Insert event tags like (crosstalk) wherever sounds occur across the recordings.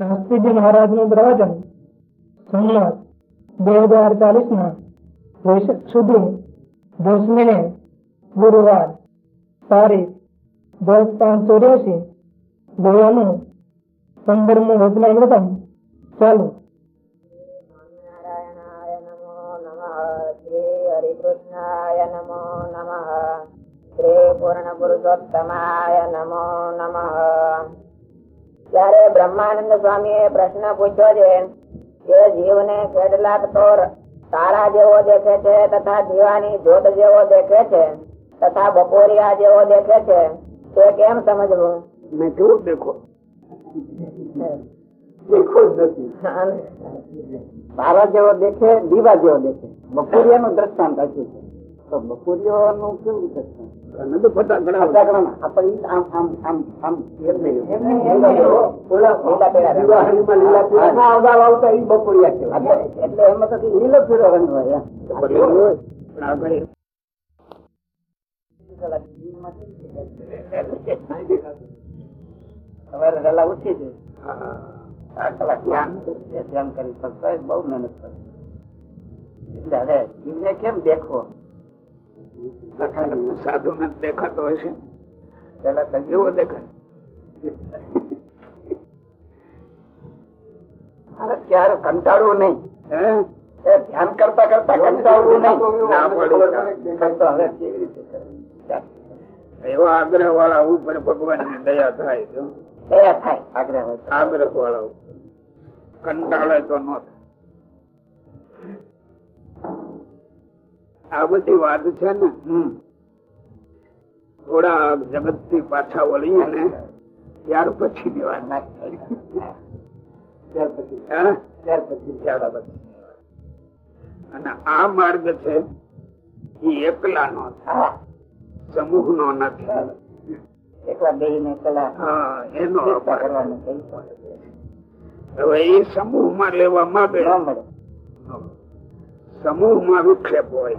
શાસ્ત્રીજી મહારાજનું પ્રવચન સંમત બે હજાર ચાલીસ ના વૈશાખ સુધી દસમીને ગુરુવાર તારીખ દસ પાંચ ચોર્યાસી ગોવાનું પંદરમું વચનામૃતમ ચાલુ નારાયણાય નમો નમઃ શ્રી હરિકૃષ્ણાય નમો નમઃ શ્રી પૂર્ણ પુરુષોત્તમાય નમો નમઃ ત્યારે બ્રહ્માનંદ સ્વામીએ પ્રશ્ન પૂછ્યો છે કે જીવને કેટલાક તો તારા જેવો દેખે છે તથા દીવાની જોત જેવો દેખે છે? તથા બપોરિયા જેવો દેખે છે? તે કેમ સમજવું? મેં કેવું દેખો. દેખો જ નથી. તારા જેવો દેખે દીવા જેવો દેખે. બપોરિયા નું દ્રષ્ટાંત આપ્યું છે. તો બપોરિયા નું કેવું દ્રષ્ટાંત? સવારે વહેલા ઉઠી છે ધ્યાન ધ્યાન કરી બહુ મહેનત કરી. કેમ દેખવો? સાધુ ને દેખાતો હશે પેલા તો એવો દેખાય. અરે ક્યારે કંટાળવું નહીં. ધ્યાન કરતા કરતા કંટાળવું નહીં. કેવી? એવા આગ્રહ વાળા ઉપર ભગવાનની દયા થાય દયા થાય. આગ્રહ આગ્રહ વાળા ઉપર. કંટાળે તો ન થાય. આ બધી વાત છે ને થોડા જગતથી પાછા વળીએ ને ત્યાર પછી ની વાત ના થાય. ત્યાર પછી. હે? ત્યાર પછી ત્યાર પછી. અને આ માર્ગ છે એ એકલા નો સમૂહ નો નથી. એકલા બે ને પેલા હા એનો હવે એ સમૂહમાં લેવા માંગે. સમૂહમાં વિક્ષેપ હોય.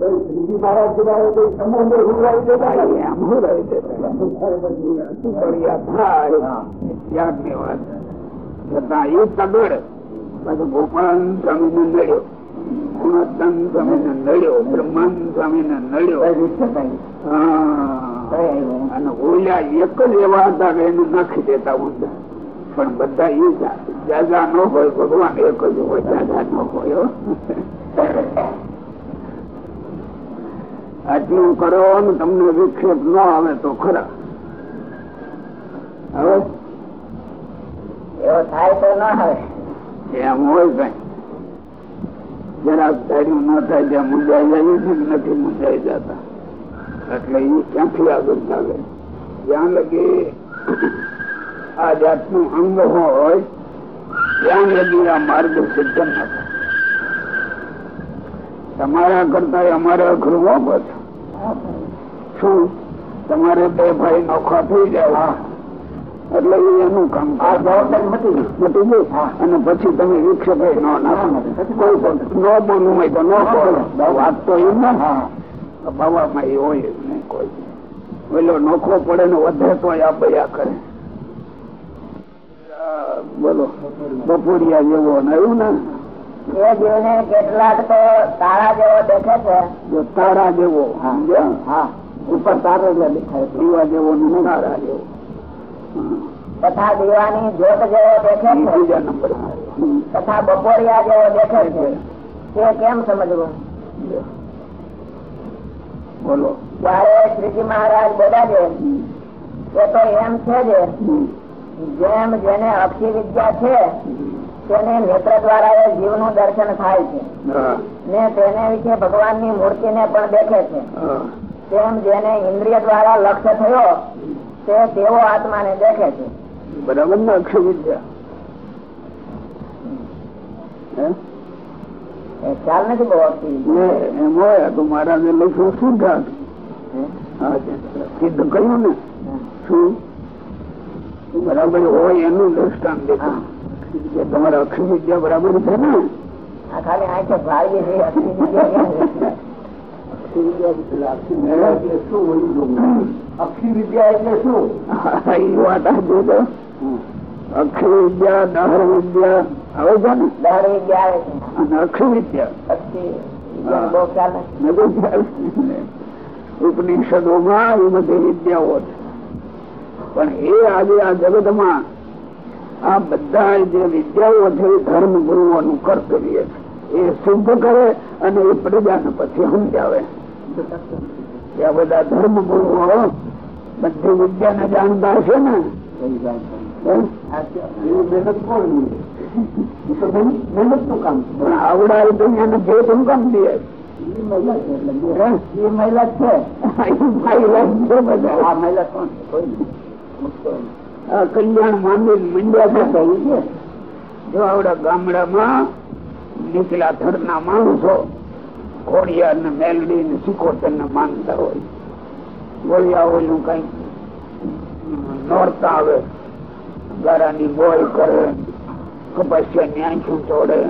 હોય જ. વ્યવહાર જ એમ હું રહી છે બળિયા થાય ત્યારની વાત છતાં એ તગડ પાછું ગોપાલ સ્વામી ને નડ્યો ગુણોત્તમ સ્વામી ને નડ્યો બ્રહ્માન સ્વામી ને નડ્યો કઈ કઈ? અને ઓલા એક જ એવા હતા કે એને નાખી દેતા ઊંધા પણ બધા એ જાજા ન હોય ભગવાન એક જ હોય જાજા ન હોય. આટલું કરો ને તમને વિક્ષેપ ન આવે તો ખરા. હવે? એવો થાય તો ના આવે. એમ હોય કઈ. જરાક ધાર્યું ન થાય ત્યાં મુંજાઈ જાય છે કે નથી મુંજાઈ જતા. એટલે એ ક્યાંથી આગળ ચાલે? જ્યાં લગી આ જાતનું અંગ હોય ત્યાં લગી આ માર્ગ સિદ્ધ ન થાય. તમારા કરતા અમારે અઘરું બાબત શું? તમારે બે ભાઈ નોખા થઈ જાય. એટલે એનું કામ આ જવાબદારી મટી મટી ગઈ? અને પછી તમે વિક્ષેપે ન નાખો. કોઈ પણ ન બોલવું હોય તો ન બોલો. વાત તો એ ના બાવામાં એ હોય નહીં કોઈ. પેલો નોખો પડે ને વધે તો આ બયા કરે. બોલો. બપોરિયા જેવો ને એવું ને? એ જીવને કેટલાક તો તારા જેવો દેખે છે. જો તારા જેવો હા. ઉપર તારો દેખાય દીવા જેવો તારા જેવો. તથા દીવાની જોત જેવો દેખે છે. બીજા નંબર તથા બપોરિયા જેવો દેખે છે. તે કેમ સમજવું? બોલો. ત્યારે શ્રીજી મહારાજ બોલ્યા છે એ તો એમ છે જ. જેમ જેને અક્ષી વિદ્યા છે તેને નેત્ર દ્વારા એ જીવનું દર્શન થાય છે. ને તેને વિશે ભગવાનની મૂર્તિને પણ દેખે છે. તેમ જેને ઇન્દ્રિય દ્વારા લક્ષ્ય થયો તે તેવો આત્માને દેખે છે. બરાબર ને અક્ષય વિદ્યા? ખ્યાલ નથી બહુ અક્ષી. ને એમ હોય તો મહારાજે લખ્યું સિદ્ધાંત હા? છે. સિદ્ધ કહ્યું ને? શું? બરાબર હોય એનું દ્રષ્ટાંત દેખાય તમારા અખી વિદ્યા બરાબર છે ને? આ ખાલી અક્ષી વિદ્યા? એટલે શું એ વાત આ વિદ્યા દહર વિદ્યા આવે છે ને? દહર વિદ્યા આવે છે. વિદ્યા. ઉપનિષદોમાં એ બધી વિદ્યાઓ છે. પણ એ આજે આ જગતમાં આ બધા જે વિદ્યાઓ છે એ ધર્મ ગુરુઓનું કર્તવ્ય એ સિદ્ધ કરે અને એ પ્રજાને પછી સમજાવે. આ બધા ધર્મ ગુરુઓ બધી વિદ્યાને જાણતા હશે ને? પણ આવડાય તો જે શું કામ દે મહિલા છે. એ છે બધા. આ મહિલા કોણ? કોઈ કલ્યાણ માંડી મંડ્યા છે જો આવડા ગામડામાં નીચલા થરના માણસો ઘોડિયા ને મેલડી ને સિકોતર ને માનતા હોય ગોળિયા ઓલું કઈ નોરતા આવે ગારાની ગોળ કરે કપાસિયા ની આંખું તોડે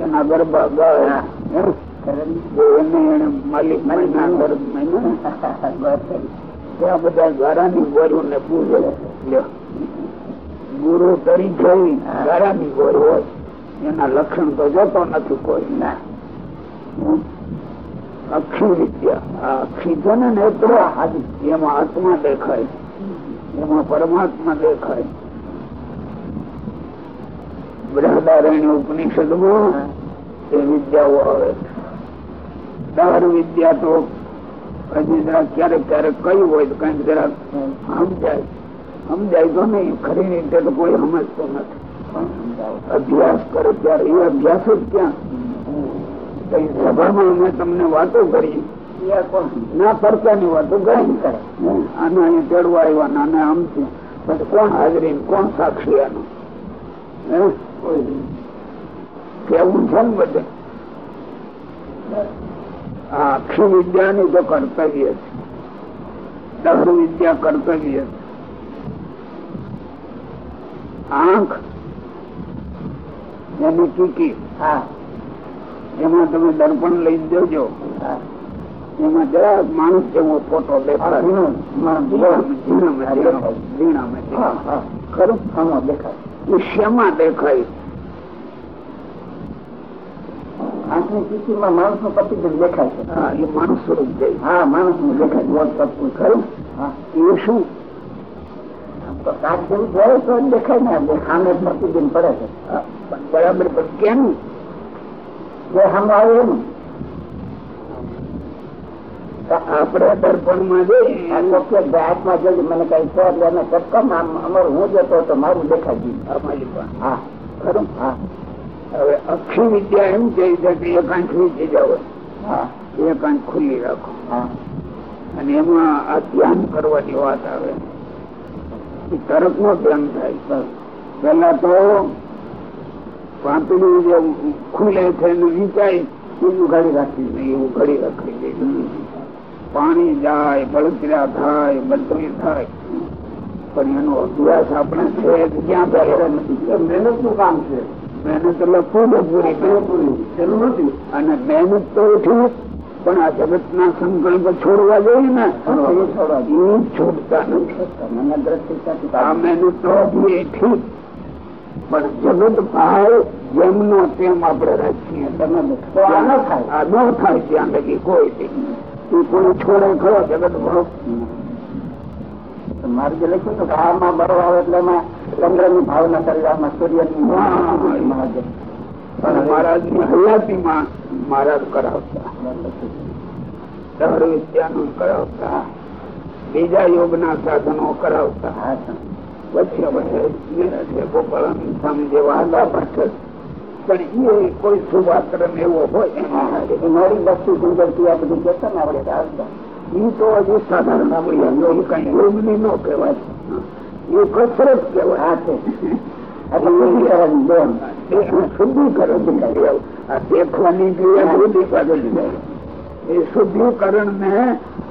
એના ગરબા ગાય માલિક મહિના ગરબ મહિના (laughs) બધા ગારાની ગોળીઓ ને પૂજે. ગુરુ તરીકે ગારાની કોઈ હોય, એના લક્ષણ તો જોતો નથી કોઈ. ના. અક્ષી વિદ્યા. અક્ષી છે ને નેત્ર એમાં આત્મા દેખાય. એમાં પરમાત્મા દેખાય. બૃહદારણ્ય ઉપનિષદમાં એ વિદ્યાઓ આવે દર વિદ્યા તો હજી જરા ક્યારેક ક્યારેક કયું હોય તો કંઈક જરા સમજાય. સમજાય તો નહીં. ખરી રીતે તો કોઈ સમજતો નથી. અભ્યાસ કરે ત્યારે એ અભ્યાસ જ ક્યાં? સભામાં અમે તમને વાતો કરી. ના પરચાની વાતો કરી. આના અહીં તેડવા આવ્યા ના ના આમ છે પછી કોણ હાજરી કોણ સાક્ષી આનું? કેવું છે ને બધે? આ અક્ષી વિદ્યાની તો કર્તવ્ય છે. દહર વિદ્યા કર્તવ્ય છે. આંખ. એની ચૂકી. એમાં તમે દર્પણ લઈ જજો. એમાં જરાક માણસ જેવો ફોટો દેખાય. દેખાય. શેમાં આંખની ચીચીમાં માણસનું પ્રતિબિંબ દેખાય છે. હા એ માણસ સ્વરૂપ જાય હા માણસનું દેખાય ખરું? હા. એ શું? કાચ જેવું જોયે તો દેખાય ને સામે પડે છે. બરાબર જે સામે આવે આપણે દર્પણમાં બે હાથમાં જોજો મને કઈ છે એટલે આમ અમારું હું જતો તો મારું દેખાય ગયું હા ખરું? હા. હવે અક્ષી વિદ્યા એમ કહે છે કે એક આંખ વીચી જાવ હા. એકાંત ખુલ્લી રાખો. હા. અને એમાં આ ધ્યાન કરવાની વાત આવે. એ તરત નો ધ્યાન થાય પેલા તો પાંતળી જે ખુલે છે એને વિચાય બીજું ઘડી રાખી એવું ઘડી રાખી દે. પાણી જાય બળતરા થાય બધું થાય. પણ એનો અભ્યાસ આપણે છે ક્યાં પહેલા નથી. મહેનતનું કામ છે. મહેનત એટલે પૂરેપૂરી પેલું નથી. અને મહેનત તો ઠીક પણ આ જગત ના સંકલ્પ છોડવા જોઈએ ને છૂટતા નથી તો ઠીક પણ જગત ભાવ જેમનો તેમ આપણે રાખીએ તમે આ ન થાય. ન ત્યાં લગી કોઈ. એ કોઈ છોડે ખરો જગત ભાવ મારે જે લખ્યું તો ભાવમાં આમાં બરો આવે એટલે એમાં ચંદ્રની ભાવના કરી સૂર્ય હા. ની પણ મહારાજની હયાતીમાં મહારાજ કરાવતા. વિદ્યાનું કરાવતા. બીજા યોગ ના સાધનો કરાવતા. વચ્ચે વચ્ચે ગોપાલ સ્વામી જેવા હતા ભટ્ટ પણ એ કોઈ શુભાક્રમ એવો હોય મારી વસ્તુ ગુંજરતી આ બધું કેતા ને આપણે એ તો હજુ સાધારણ આપણે કઈ યોગની ન કહેવાય. એ કસરત કહેવાય. હા શુદ્ધિકરણ બેન એ શુદ્ધિકરણ આ દેખવાની ક્રિયા જુદી એ શુદ્ધિકરણ ને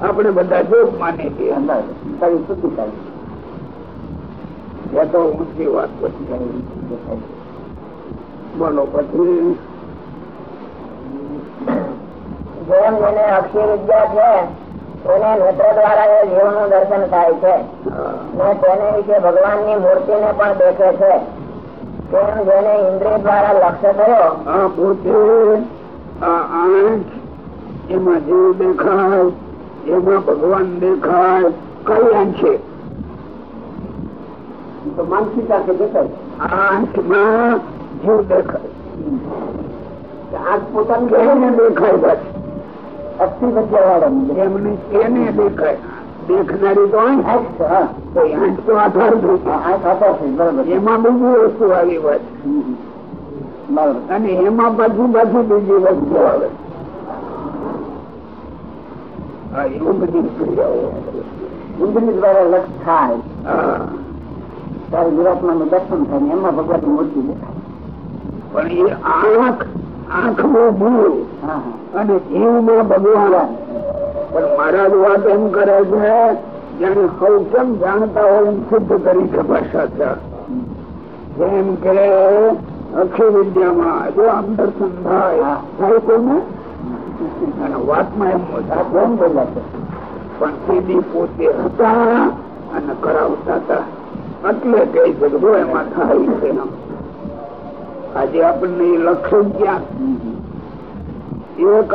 આપણે બધા જોગ માની છીએ. તારી શુદ્ધિ એ તો ઊંચી વાત પછી બોલો પછી. જેમ જેને અક્ષય વિદ્યા છે તેને નેત્ર દ્વારા એ જીવનું દર્શન થાય છે. ને તેને વિશે ભગવાનની મૂર્તિને પણ દેખે છે. તેમ જેને ઇન્દ્રિય દ્વારા લક્ષ્ય થયો આ પોતે આ આંખ એમાં જીવ દેખાય એમાં ભગવાન દેખાય કઈ આંખે તો માનસિક કે દેખાય આંખમાં જીવ દેખાય. આંખ પોતાની દેખાય. બસ. અસ્થિ વિદ્યા વાળા એમને એને દેખાય. દેખનારી તો આંખ તો આધાર. એમાં બીજી વસ્તુ આવી. બરાબર. અને એમાં પાછી પાછી બીજી વસ્તુ આવે. એવું ઇન્દ્રિય દ્વારા લક્ષ થાય. ત્યારે જીવાત્માનું દર્શન થાય એમાં ભગવાન મૂર્તિ દેખાય. પણ એ આંખ આંખ નો જીવ અને જીવમાં ભગવાન. પણ મહારાજ વાત એમ કરે છે જેને સૌ કેમ જાણતા હોય સિદ્ધ કરી છે ભાષા જેમ કે અક્ષય વિદ્યામાં જો આમ દર્શન થાય થાય કોને અને વાતમાં એમ આ કેમ બોલ્યા છે? પણ સીધી પોતે હતા અને કરાવતા હતા. એટલે કહી છે જો એમાં થાય છે. આજે આપણને એ લક્ષણ ક્યાં. એક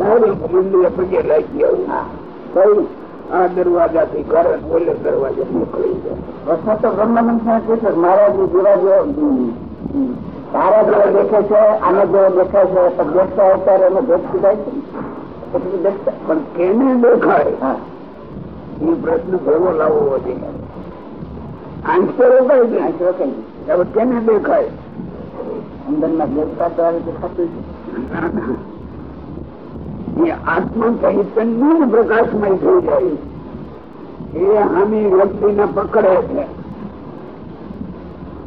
આ ડાયરેક્ટ પગે લાગી આવું. કઈ આ દરવાજા થી ઘરે ને ઓલે દરવાજે જાય વસ્તુ તો બ્રહ્માનંદ સ્વામી કહે છે મહારાજ જેવા જેવો હમ, હમ. તારા જેવો દેખે છે આને જેવો દેખાય છે તો દેખતા ત્યારે એને દેખતું જાય છે ને. દેખતા. પણ કેને દેખાય? એ પ્રશ્ન ભેગો લાવવો જોઈએ આંખ તો છે હવે કેને દેખાય? દેવતા દ્વારા દેખાતું છે ના, ના. એ આત્મા ચૈતન્ય જ પ્રકાશમય થઈ જાય. એ હામી વ્યક્તિને પકડે છે.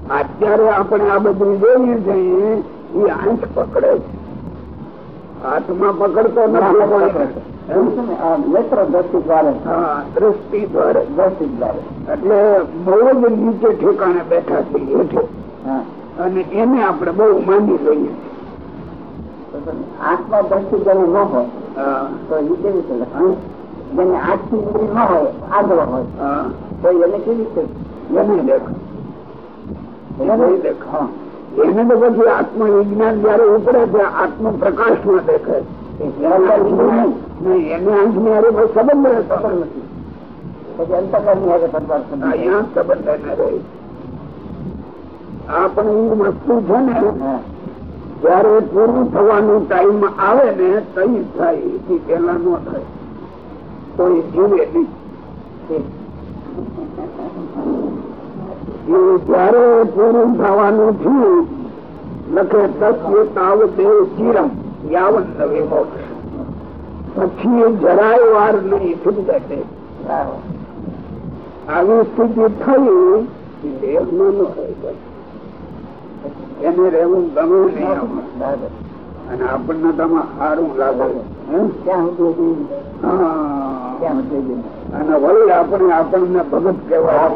અત્યારે આપણે આ બધું જોઈએ છીએ એ આંખ પકડે છે. આત્મા પકડતો નથી. એટલે બહુ જ નીચે ઠેકાણે બેઠા છીએ હેઠે. અને એને આપણે બહુ માની લઈએ તો તમે દ્રષ્ટિ જેને ન હોય. તો એ કેવી રીતે લખાય? જેને આંખથી ઇન્દ્રિય ન હોય આગળ હોય. તો એને કેવી રીતે એને દેખ. એને દેખ. તો પછી આત્મવિજ્ઞાન જયારે ઉપડે છે આત્મ પ્રકાશમાં. નહીં. એને અંશની હારે કોઈ સંબંધ રહેતો નથી. પછી હારે સંભાળ સંભાળ. અહીંયા સંબંધ રહે. આ પણ એ વસ્તુ છે ને જયારે પૂરું થવાનું ટાઈમ આવે ને તઈ થાય. એથી પેલા ન થાય. તો એ જીવે નહીં. જયારે પૂરું થવાનું થયું લખે તત્વ તાવ દેવ ચિરમ યાવન નવે મોક્ષ પછી જરાય વાર નહીં છૂટે છે આવી સ્થિતિ થઈ દેહમાં ન હોય. એને રહેવું ગમે નહીં અને આપણને તમે સારું લાગે. અને વળી આપણે આપણને ભગત કહેવાય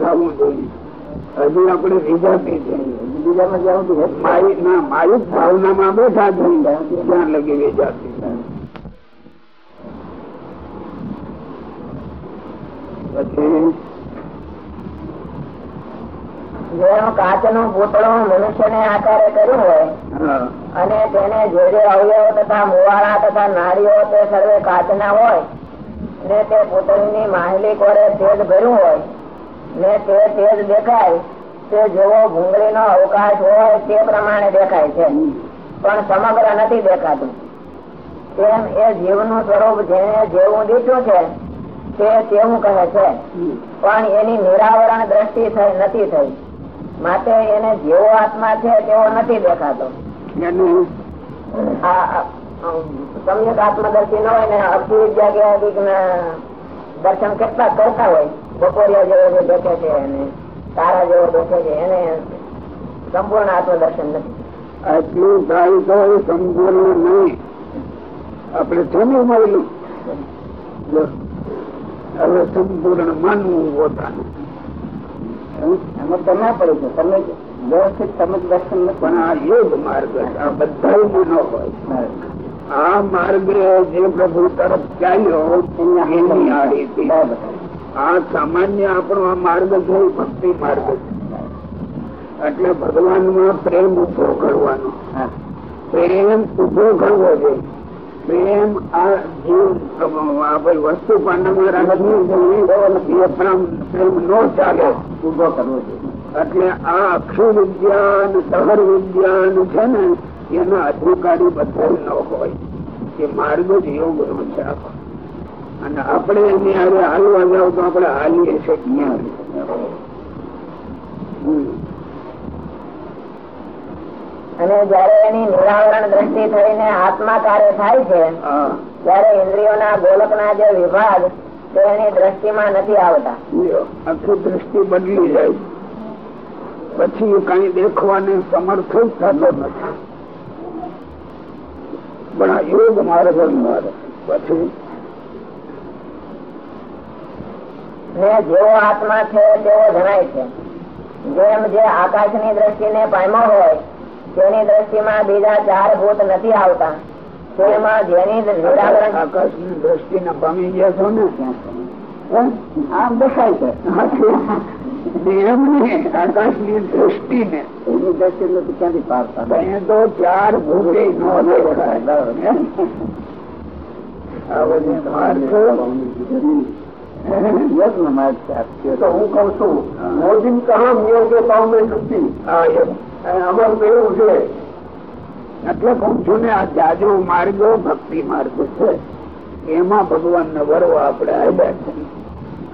થવું જોઈએ. હજી આપણે વિજાતી છે હજી બીજામાં સુધી હેત ના માયિક ભાવનામાં બેઠા છે ત્યાં લગી વિજાતી પછી જેનો કાચનો પૂતળો મનુષ્યને આકારે કર્યું હોય અને તેને જે જે અવયવ તથા મુવાળા તથા નારીઓ તે સર્વે હોય ને તે પૂતળીની માહિલી કોરે તેજ ભર્યું હોય ને તે તેજ દેખાય તે જેવો ભૂંગળીનો અવકાશ હોય તે પ્રમાણે દેખાય છે. પણ સમગ્ર નથી દેખાતું. તેમ એ જીવનું સ્વરૂપ જેને જેવું દીઠું છે તે તેવું કહે છે? પણ એની નિરાવરણ દ્રષ્ટિ થઈ નથી થઈ. માટે એને જેવો આત્મા છે તેવો નથી દેખાતો. સમ્યક આત્મદર્શી ન હોય ને અક્ષી વિદ્યા દર્શન કેટલા કરતા હોય. બપોરિયા જેવો જે દેખે છે એને તારા જેવો દેખે છે એને સંપૂર્ણ આત્મદર્શન નથી. આટલું થાય તો સંપૂર્ણ નહીં. આપણે થયું મળેલું હવે સંપૂર્ણ માનવું પોતાનું. એમાં તો ના પડે છે. તમે વ્યવસ્થિત સમજ દર્શન પણ આ યોગ માર્ગ આ બધા ન હોય. આ માર્ગ જે પ્રભુ તરફ ચાલ્યો એની આડી હતી. આ સામાન્ય આપણો આ માર્ગ છે ભક્તિ માર્ગ છે. એટલે ભગવાનમાં પ્રેમ ઊભો કરવાનો. પ્રેમ ઊભો કરવો છે પ્રેમ આ જીવ વસ્તુ એ પ્રેમ નો ચાલે ઊભો કરવો એટલે આ અક્ષર વિજ્ઞાન સહર વિજ્ઞાન છે ને એના અધિકારી બધા ન હોય. એ માર્ગ જ યોગ નો છે આખો. અને આપણે એની હારે હાલવા જાવ તો આપણે હાલીએ શકીએ હમ. અને જયારે એની નિરાવરણ દ્રષ્ટિ થઈને આત્મા કાર્ય થાય છે ત્યારે ઇન્દ્રિયોના ગોલકના જે વિભાગ તે એની દ્રષ્ટિમાં નથી આવતા. આખી દ્રષ્ટિ બદલી જાય. પછી કઈ દેખવાને સમર્થ થતો નથી. પણ આ યોગ માર્ગ પછી? ને જેવો આત્મા છે તેવો જણાય છે. જેમ જે આકાશની દ્રષ્ટિને પામ્યો હોય તેની દ્રષ્ટિમાં બીજા ચાર ભૂત નથી આવતા. તેમાં જેની દ્રષ્ટિ ને પામી ગયા છો ને? આમ દેખાય છે. આકાશની દ્રષ્ટિ ને એની દ્રષ્ટિ નથી ક્યાંથી પાર પાડે તો ચાર ભૂતે નો દેખાય. હે? કઉ છું મોદી કહા યોગ્ય પામે નથી. અમારું કેવું છે? એટલે કઉ છું ને આ જાજો માર્ગ, ભક્તિ માર્ગ છે. એમાં ભગવાન ને વરવા આપણે આવ્યા છે.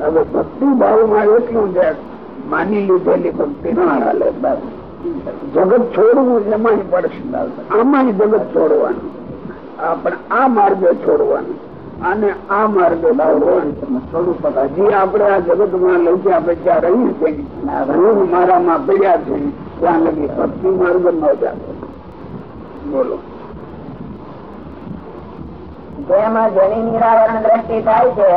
હવે ભક્તિ ભાવમાં એટલું છે, માની લીધેલી ભક્તિ ના હાલે. જગત છોડવું એમાં પડશે. આમાં જગત છોડવાનું. આપણે આ માર્ગે છોડવાનું. અને આ માર્ગે સ્વરૂપ હજી આપણે આ જગતમાં લઈ ગયા આપણે જ્યાં રહીએ છીએ હું મારામાં પડ્યા છે ત્યાં લગી ભક્તિ માર્ગ ન જાતો બોલો. જેમાં જણી નિરાવરણ દ્રષ્ટિ થાય છે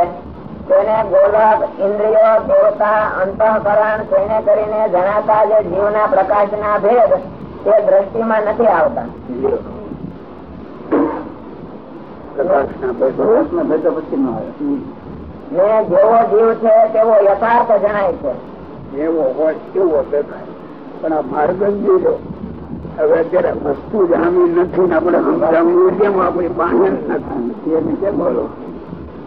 તેને ગોલક ઇન્દ્રિયો દેવતા અંતઃકરણ તેને કરીને જણાતા જે જીવના પ્રકાશના ભેદ તે દ્રષ્ટિમાં નથી આવતા. પ્રકાશના પછી ન આવે. ને જેવો જીવ છે તેવો યથાર્થ જણાય છે. એવો હોય એવો દેખાય. પણ આ માર્ગ જ હવે અત્યારે વસ્તુ જામી નથી ને આપણે કેમ આપણી પાસે નથી. એને કેમ બોલો.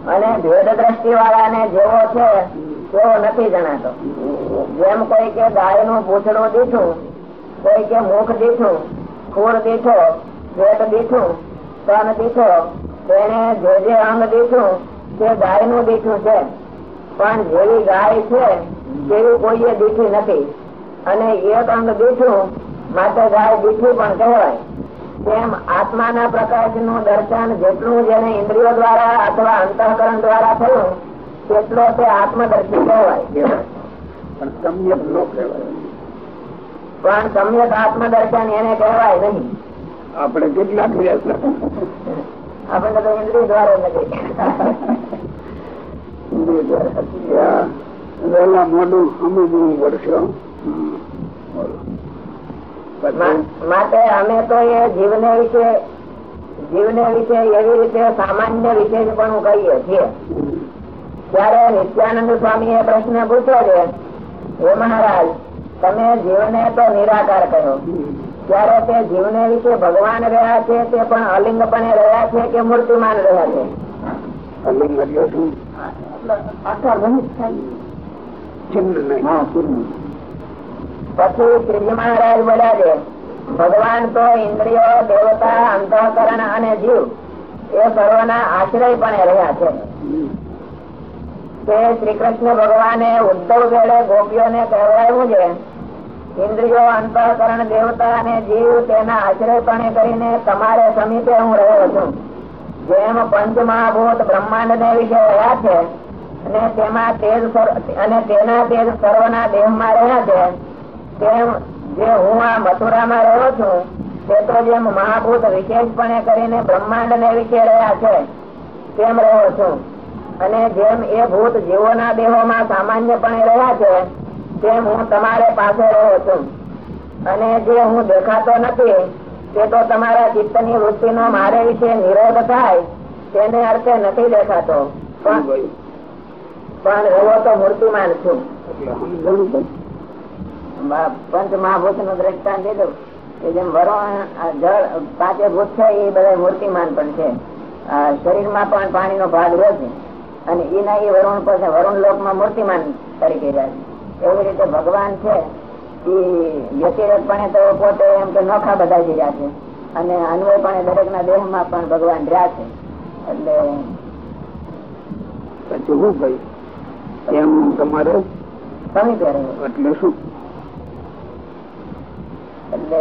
અને ભેદ દ્રષ્ટિ વાળાને જેવો છે તેવો નથી જણાતો. જેમ કોઈ કે ગાયનું પૂછડું દીઠું કોઈ કે મુખ દીઠું ખોર દીઠો પેટ દીઠું તન દીઠો તેને જોજે અંગ દીઠું તે ગાયનું દીઠું છે. પણ જેવી ગાય છે તેવી કોઈએ દીઠી નથી. અને એક અંગ દીઠું માટે ગાય દીઠું પણ કહેવાય. તેમ આત્માના પ્રકાશનું દર્શન જેટલું જેને ઇન્દ્રિયો દ્વારા અથવા અંતઃકરણ દ્વારા થયું તેટલો તે આત્મદર્શી કહેવાય. પણ સમ્યક ન કહેવાય. પણ સમ્યક આત્મદર્શન એને કહેવાય નહીં. આપણે કેટલાક પ્રયાસ આપણને તો ઇન્દ્રિય દ્વારા નથી વહેલા મોડું સમજવું પડશે. માટે અમે તો એ જીવને વિશે જીવને વિશે એવી રીતે સામાન્ય વિશે પણ કહીએ છીએ. ત્યારે નિત્યાનંદ સ્વામી એ પ્રશ્ન પૂછ્યો છે હે મહારાજ તમે જીવને તો નિરાકાર કહ્યો ત્યારે તે જીવને વિશે ભગવાન રહ્યા છે તે પણ અલિંગપણે રહ્યા છે કે મૂર્તિમાન રહ્યા છે? અલિંગ પછી શ્રીજી મહારાજ બોલ્યા છે ભગવાન તો ઇન્દ્રિયો દેવતા અંતઃકરણ અને જીવ એ સર્વના આશ્રય પણ રહ્યા છે. તે શ્રી કૃષ્ણ ભગવાને ઉદ્ધવ વેળે ગોપીઓને કહેવાયું છે ઇન્દ્રિયો અંતઃકરણ દેવતા અને જીવ તેના આશ્રયપણે કરીને તમારે સમીપે હું રહ્યો છું. જેમ પંચ મહાભૂત બ્રહ્માંડ ને વિશે રહ્યા છે અને તેમાં તેજ અને તેના તેજ સર્વના દેહમાં રહ્યા છે, તેમ જે હું આ મથુરામાં રહ્યો છું, તે તો જેમ મહાભૂત વિશેષપણે કરીને બ્રહ્માંડ ને વિશે રહ્યા છે, તેમ રહ્યો છું. અને જેમ એ ભૂત જીવોના દેહોમાં સામાન્યપણે રહ્યા છે તેમ હું તમારે પાસે રહું છું. અને જે હું દેખાતો નથી તે તો તમારા ચિત્તની વૃત્તિનો મારે વિશે નિરોધ થાય તેને અર્થે નથી દેખાતો. પણ એવો તો મૂર્તિમાન છું. પંચ મહાભૂતનું દ્રષ્ટાંત દીધું કે જેમ વરુણ જળ પાંચે ભૂત છે એ બધા મૂર્તિમાન પણ છે. આ શરીરમાં પણ પાણીનો ભાગ રહે છે. અને એના એ વરુણ પર વરુણ લોકમાં મૂર્તિમાન તરીકે જાય છે. એવી રીતે ભગવાન છે એ વ્યતિરેકપણે તો પોતે એમ કે નોખા બધા રહ્યા છે. અને અન્વયપણે દરેક ના દેહમાં પણ ભગવાન રહ્યા છે. એટલે પછી શું ભાઈ એમ તમારે? સમીપે રહ્યો એટલે શું? એટલે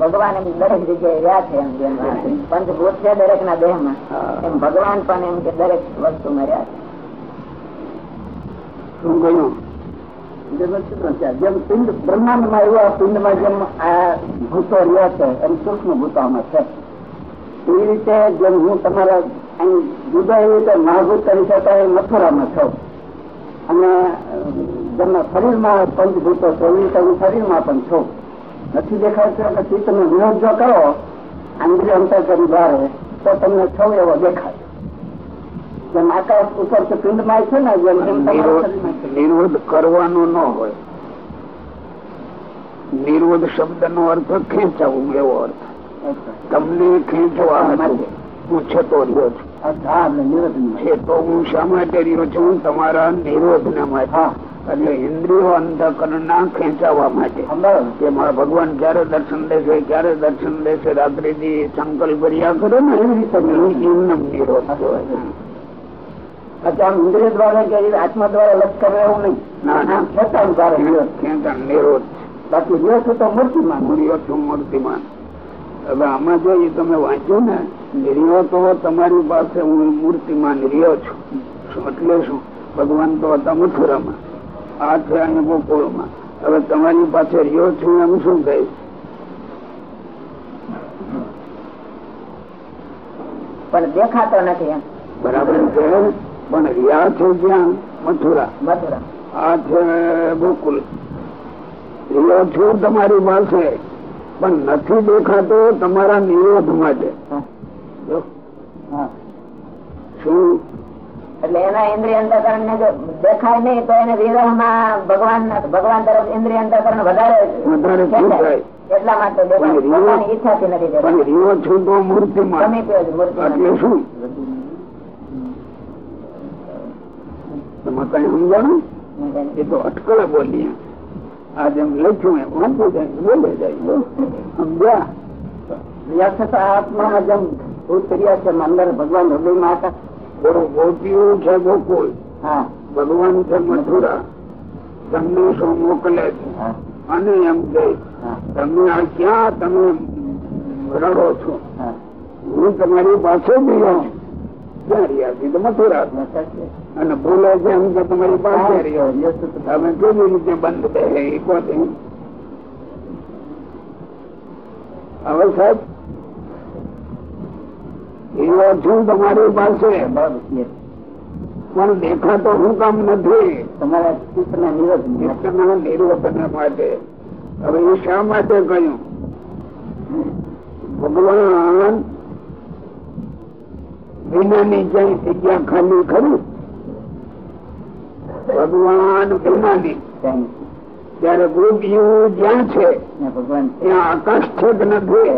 ભગવાન એમ દરેક જગ્યાએ રહ્યા છે એમ જેમ પંચભૂત છે દરેક ના દેહમાં એમ ભગવાન પણ એમ કે દરેક વસ્તુ માં રહ્યા છે. શું કહ્યું? જેમ પિંડ બ્રહ્માંડમાં આ પિંડમાં જેમ આ ભૂતો રહ્યા છે, એમ સૂક્ષ્મ ભૂતોમાં છે. એવી રીતે જેમ હું તમારા જુદા એવી રીતે મહાભૂત કરી શકાય મથુરામાં છું. અને જેમ શરીરમાં પંચભૂતો છે, એવી રીતે હું શરીરમાં પણ છું. નથી દેખાય દેખાતું એટલે તમે વિરોધ જો કરો આંદ્રિય અંતર કરી દ્વારે તો તમને છો એવો દેખાય. જેમ આકાશ ઉપર તો પિંડમાં છે ને જેમ જેમ નિરોધ કરવાનો ન હોય. નિરોધ શબ્દ નો અર્થ ખેંચાવું એવો અર્થ. તમને ખેંચવા હું છતો રહ્યો છું. અચ્છા, એટલે છે તો હું શા માટે રહ્યો છું? તમારા નિરોધ ને માટે એટલે ઇન્દ્રિયો અંધકરણ ના ખેંચાવા માટે. કે મારા ભગવાન ક્યારે દર્શન દેશે ક્યારે દર્શન દેશે? રાત્રિ થી સંકલ્પ કર્યા કરે ને. એવી રીતે નિરોધ. કહેવાય. આમ ઇન્દ્રિય દ્વારા કે આત્મા દ્વારા કરે એવું નહીં. નિરોધ. નિરોધ. બાકી રહ્યો છું તો મૂર્તિમાં મૂર્યો છું મૂર્તિમાન. હવે આમાં જો એ તમે વાંચ્યું ને રહ્યો તો તમારી પાસે હું મૂર્તિમાન રહ્યો છું. એટલે શું? ભગવાન તો હતા મથુરામાં. આ છે અને ગોકુળમાં. હવે તમારી પાસે રહ્યો છું એમ શું કહીશ પણ દેખાતો નથી એમ. બરાબર છે? પણ યા છે જ્યાં? મથુરા. મથુરા. આ છે ગોકુલ. રિયો છું તમારી પાસે પણ નથી દેખાતો તમારા નિરોધ માટે. શું? એટલે એના ઇન્દ્રિય અંતકરણ ને દેખાય નહીં તો એને વિરહમાં ભગવાન ભગવાન તરફ ઇન્દ્રિય અંતકરણ વધારે વધારે. એટલા માટે ઈચ્છાથી નથી પણ દેખાતું. રહ્યો છું તો મૂર્તિમાં સમીપે જ મૂર્તિમાં. એટલે શું? તમે કઈ સમજાણું એ તો અટકળે બોલીએ. આ જેમ લખ્યું એમ વાંચી જાય બોલે જાય સમજ્યા? રહ્યા છે તો જેમ છે અંદર ભગવાન હૃદયમાં હતા બોલો ગોપીઓ છે ગોકુળ. હા. ભગવાન છે મથુરા. સંદેશો મોકલે છે. અને એમ કે તમે આ ક્યાં? તમે રડો છો. હું. તમારી પાસે બી મથુરા. અને ભૂલે છે એમ તો તમારી પાસે. રહ્યો તમે કેવી રીતે બંધ બે એ પોતે? હવે સાહેબ એવો છું તમારી પાસે. પણ દેખાતો હું કામ નથી. તમારા ચિત્તના નિરોધ ચિત્તના નિરોધન માટે. હવે એ શા માટે કહ્યું? ભગવાન વિનાની ક્યાંય જગ્યા ખાલી ખરી? ભગવાન બ્રહ્માજી. ત્યારે ગોપીઓ જ્યાં છે ત્યાં આકાશ છે કે નથી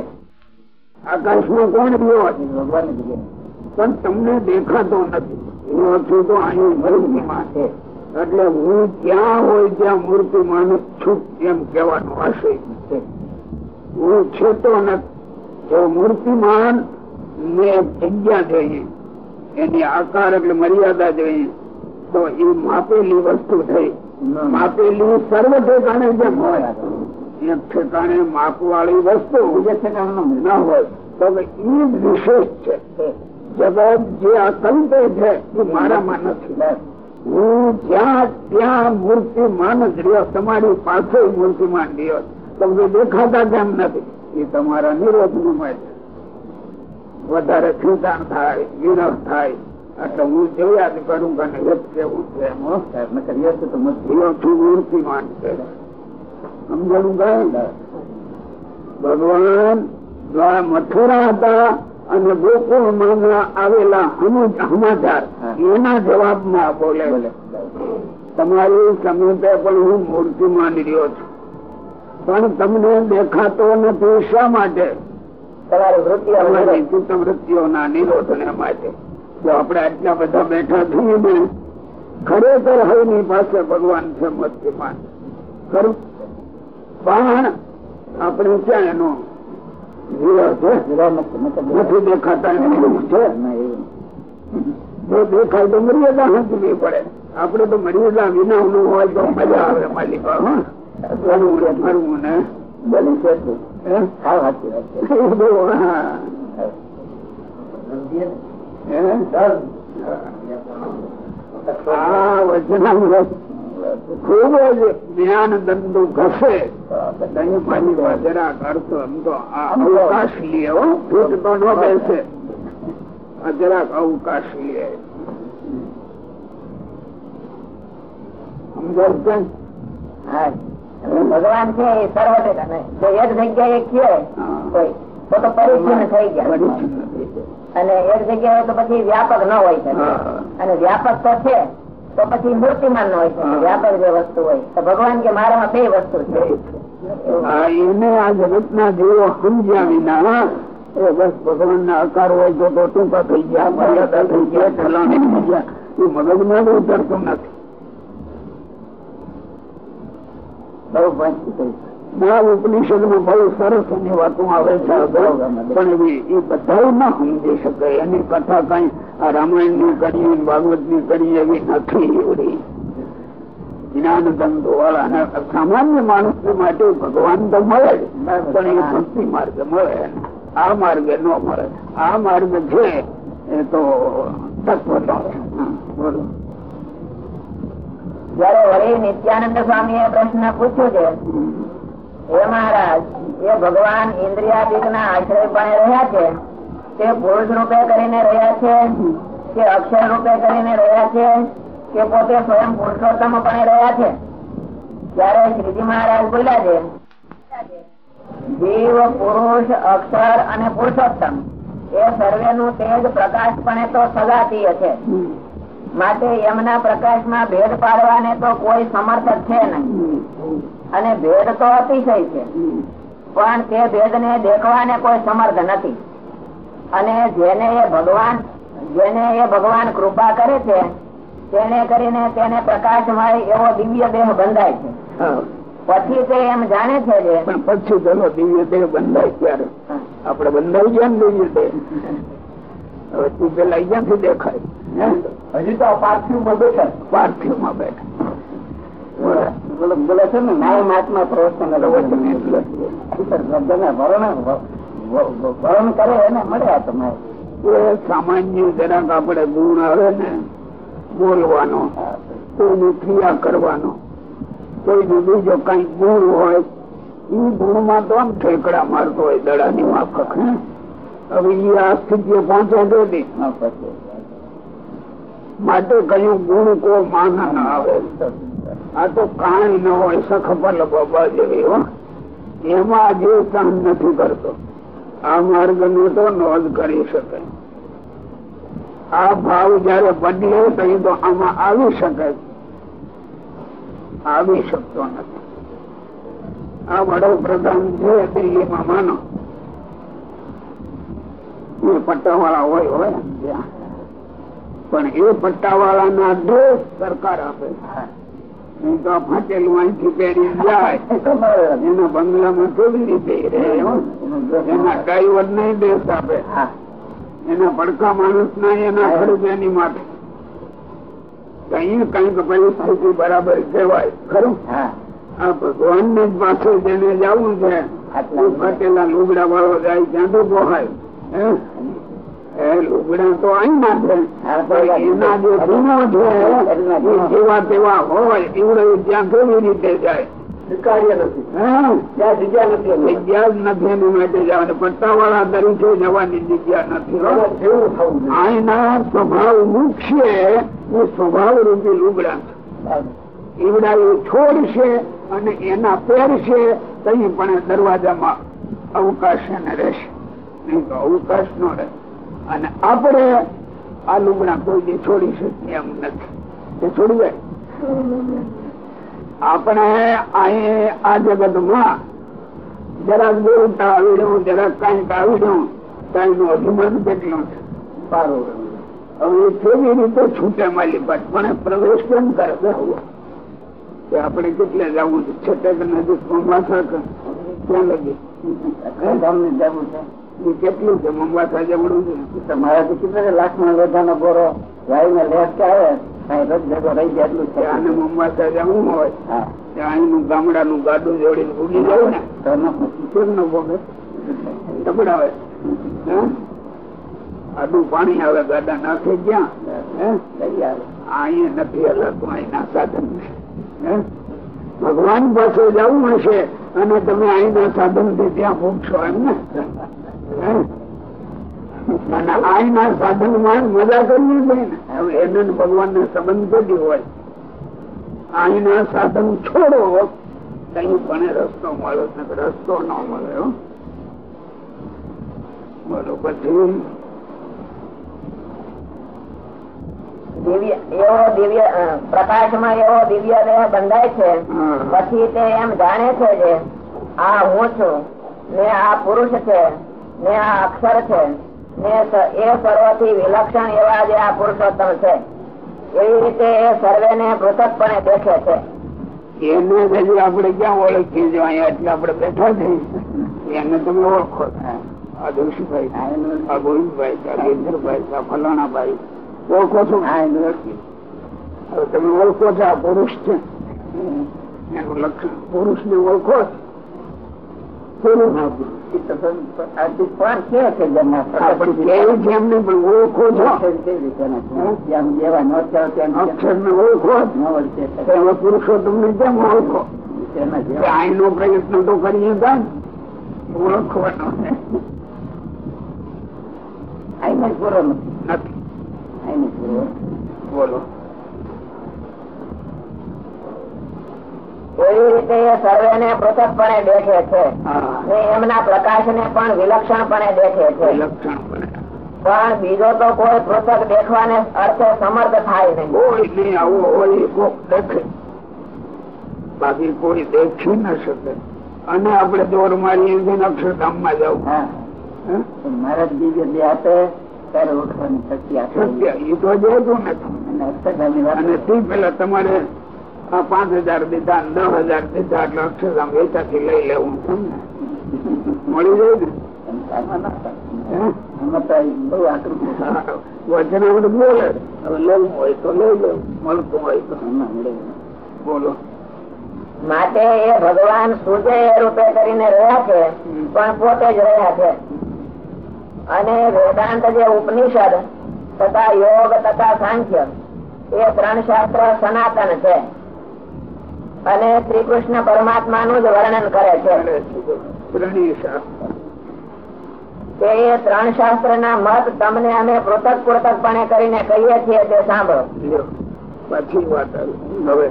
આકાશમાં કોણ રહ્યો ભગવાન પણ તમને દેખાતો નથી. એવો છું તો અહીં મૂર્તિમાં છે. એટલે હું ક્યાં હોય ત્યાં મૂર્તિમાન છું એમ કહેવાનું આશય છે. હું છેતો નથી. જો મૂર્તિમાન ને જગ્યા જોઈએ. એની આકાર એટલે મર્યાદા જોઈએ. તો એ માપેલી વસ્તુ થઈ. માપેલી સર્વ ઠેકાણે જેમ હોય. એક ઠેકાણે માપવાળી વસ્તુ ન હોય. તો એ વિશેષ છે. જગત જે આ કલ્પે છે એ મારામાં નથી. હું જ્યાં ત્યાં મૂર્તિમાન જ રહ્યો તમારી પાસે મૂર્તિમાન રહ્યો તમને દેખાતા કેમ નથી? એ તમારા નિરોધનું છે. વધારે ખેંચાણ થાય વિરોધ થાય. એટલે હું જોયા જ કરું કે કેવું છે એમ હો. રહ્યો છું મૂર્તિમાન છે સમજણું ભગવાન દ્વારા મથુરા હતા અને ગોકુળમાં આવેલા હનુ- સમાચાર એના જવાબમાં બોલે તમારી સમીપે પણ હું મૂર્તિ માની રહ્યો છું. પણ તમને દેખાતો નથી શા માટે? તમારી વૃત્તિ તમારી ચિત્તવૃત્તિઓના નિરોધને માટે. જો આપણે આટલા બધા બેઠા થઈએ ને ખરેખર હવની પાસે ભગવાન છે મૂર્તિમાન ખરું? પણ આપણે ક્યાં એનો નથી દેખાતા છે? જો દેખાય તો મર્યાદા સમજવી પડે. આપડે તો મર્યાદા વિના નું હોય તો મજા આવે માલિક. ફરવું ને. બોલી છે હે? એ બહુ, હા. હે? ખૂબ જ જ્ઞાન દંડુ ઘસે દહીં મારી કરતો તો ન બેસે જરાક અવકાશ લીએ ભગવાન છે એ સર્વદે તમે એક જગ્યાએ કયો. તો તો થઈ ગયા. અને એક જગ્યાએ તો પછી વ્યાપક ન હોય શકે. અને વ્યાપક તો છે તો પછી મૂર્તિમાન ન હોય શકે. વ્યાપક જે વસ્તુ હોય. તો ભગવાન કે મારામાં બે વસ્તુ છે. એને આ જગત ના જીવો સમજ્યા વિના એ બસ ભગવાન ના આકાર હોય તો તો ટૂંકા થઈ ગયા મર્યાદા થઈ ગયા ચલાણી થઈ ગયા એ મગજમાં ઉતરતું નથી. બહુ વાંચી ગઈ. ઉપનિષદમાં બહુ સરસ એની વાતો આવે છે પણ એ બધા ના સમજી શકે એની કથા કઈ આ રામાયણની કરી ભાગવતની કરી એવી નથી એવડી. જ્ઞાન ધંધો વાળા સામાન્ય માણસ માટે ભગવાન તો મળે પણ એ ભક્તિ માર્ગ મળે. આ માર્ગે ન મળે. આ માર્ગ છે એ તો તત્વ. બોલો. જયારે વળી નિત્યાનંદ સ્વામી એ પ્રશ્ન પૂછ્યો છે હે મહારાજ, એ ભગવાન ઇન્દ્રિયાદિક ના આશ્રયપણે રહ્યા છે. તે પુરુષ રૂપે કરીને રહ્યા છે, કે અક્ષર રૂપે કરીને રહ્યા છે, કે પોતે સ્વયં પુરુષોત્તમ પણ રહ્યા છે. ત્યારે શ્રીજી મહારાજ બોલ્યા છે, જીવ, પુરુષ, અક્ષર અને પુરુષોત્તમ, એ સર્વે નું તેજ પ્રકાશપણે તો સજાતીય છે. માટે એમના પ્રકાશમાં ભેદ પાડવાને તો કોઈ સમર્થક છે નહીં. અને ભેદ તો અતિશય છે. પણ તે ભેદને દેખવાને કોઈ સમર્થ નથી. અને જેને એ ભગવાન જેને એ ભગવાન કૃપા કરે છે તેને કરીને તેને પ્રકાશ પ્રકાશમય એવો દિવ્ય દેહ બંધાય છે. પછી તે એમ જાણે છે પછી ચલો દિવ્ય દેહ બંધાય ત્યારે આપડે બંધાઈ ગયા દિવ્ય દેહ. તું પેલા અહીંયાથી દેખાય. હજી તો પાર્થિવમાં બેઠા. પાર્થિવમાં બેઠા. બોલે છે ને નાય મહાત્મા પ્રવચન પ્રવચન એટલે. વરણ વરણ કરે એને મળ્યા તમે એ સામાન્ય જરાક આપડે ગુણ આવે ને બોલવાનો કોઈની ક્રિયા કરવાનો. કોઈનું બીજો કઈ ગુણ હોય એ ગુણમાં તો આમ ઠેકડા મારતો હોય દડાની માફક હે? આ પહોંચે માટે કયું ગુણ કો માન ના આવે. આ તો કાંઈ ન હોય સખપલ બાબા જેવી એમાં જે સહન નથી કરતો. આ માર્ગ નો તો નોંધ કરી શકે આ ભાવ જયારે બદલે તો તો આમાં આવી શકે. આવી શકતો નથી. આ વડોપ્રધાન છે દિલ્હીમાં માનો. એ પટ્ટાવાળા હોય હોય પણ એ પટ્ટાવાળા ના દોષ સરકાર આપે. તો ફાટેલું અહીંથી પહેરી જાય. એના બંગલામાં કેવી રીતે એના ડ્રાઈવર ને ડ્રેસ આપે. એના પડકા માણસ ના એના ખર્ચ એની માટે. કઈ કંઈક પરિસ્થિતિ બરાબર કહેવાય ખરું? આ ભગવાન ને જ પાસે જેને જવું છે ફાટેલા લુગડા વાળો જાય ત્યાં તો પોહાય? લુગડા તો અહીં છે. જેવા તેવા હોય એવડે ત્યાં કેવી રીતે જાય? છોડશે અને એના પહેરશે તહી પણ દરવાજામાં અવકાશ રહેશે. અવકાશ નો રહે. અને આપણે આ લુગડા કોઈ છોડી શકીએ એમ નથી. એ છોડી આપણે અહીં આ જગતમાં જરાક બોલતા રહ્યું જરાક કંઈક આવડ્યું, કઈ નું અભિમાન કેટલું છે? સારું હવે કેવી રીતે છૂટે માલી પાટ પણ પ્રવેશ કેમ કરે? કે આપણે કેટલે જવું છે? છેટે નજીક માથા ક્યાં લગી. જવું છે. કેટલું છે? મંબાથા જવડું છે. તો કેટલા લાખમાં લોધાનો બોરો વાયને લેટ આવે? કઈ ભેગો રહી જાય એટલું છે આને મંબાથા જવું હોય. અહીંનું ગામડાનું ગાડું જોડીને ઉડી જાય ને. તો ન કેમ ન ભોગે? ટપડાવે આડું પાણી આવે ગાડા નાખે ક્યાં? અહીંયા નથી હલાતું અહીંના સાધન હે? ભગવાન પાસે જવું હશે અને તમે અહીંના સાધનથી ત્યાં પૂછશો એમ ને? અહીંના સાધનમાં મજા કરવી જોઈએ ને? એને ભગવાન ને સંબંધ કેટલી હોય? આઈના સાધન છોડો. કઈ પણ રસ્તો મળે રસ્તો ન મળે બોલો પછી. એવો દિવ્ય અ, પ્રકાશમાં એવો દિવ્ય દેહ બંધાય છે. પછી તે એમ જાણે છે કે આ હું છું ને આ પુરુષ છે. ને આ અક્ષર છે. ને એ સર્વથી વિલક્ષણ એવા જે આ પુરુષોત્તમ છે. એવી રીતે એ સર્વે સર્વેને પૃથકપણે દેખે છે. એને હજી આપણે ક્યાં ઓળખીએ છીએ? અહીંયા એટલે આપણે બેઠા છીએ. એને તમે ઓળખો આ દોશીભાઈ આ ગોવિંદભાઈ આ ફલાણાભાઈ. ઓળખો છો? હવે તમે ઓળખો છો આ પુરુષ છે? એનું લક્ષણ. પુરુષ ને ઓળખો છો? પુરુષ. નો ને? ન પુરુષો તમને કેમ ઓળખો તેના કે આઈનો પ્રયત્ન તો કરીએ ને. ઓળખવાનો આઈને જ પૂરો નથી. નથી આઈને જ પૂરો. બોલો. એવી રીતે એ સર્વેને પૃથકપણે દેખે છે. ને એમના પ્રકાશને પણ વિલક્ષણપણે દેખે છે. પણ બીજો તો કોઈ પૃથક દેખવાને અર્થે સમર્થ થાય નહીં. કોઈ નહીં આવો હોય કોક દેખે. બાકી કોઈ દેખી ન શકે. અને આપણે દોર મારીએ અક્ષરધામમાં જવું? મહારાજ બીજો જે આપે ત્યારે ઉઠવાની શક્તિ આપે. એ તો જોતું નથી. અને તે પેલા તમારે પાંચ હજાર દીધા દસ હજાર દીધા એટલે અક્ષરધામ વેચાથી લઈ લેવું મળી જાય ને? બોલે. લેવું હોય તો લઈ લેવું મળતું હોય તો બોલો. માટે એ ભગવાન સૂર્ય એ રૂપે કરીને રહ્યા છે પણ પોતે જ રહ્યા છે. અને વેદાંત જે ઉપનિષદ તથા યોગ તથા સાંખ્ય એ ત્રણ શાસ્ત્ર સનાતન છે. અને શ્રી કૃષ્ણ પરમાત્મા નું જ વર્ણન કરે છે તે ત્રણ શાસ્ત્ર ના મત તમને અમે પૃથક પૃથકપણે કરીને કહીએ છીએ તે સાંભળો. પાછી વાત હવે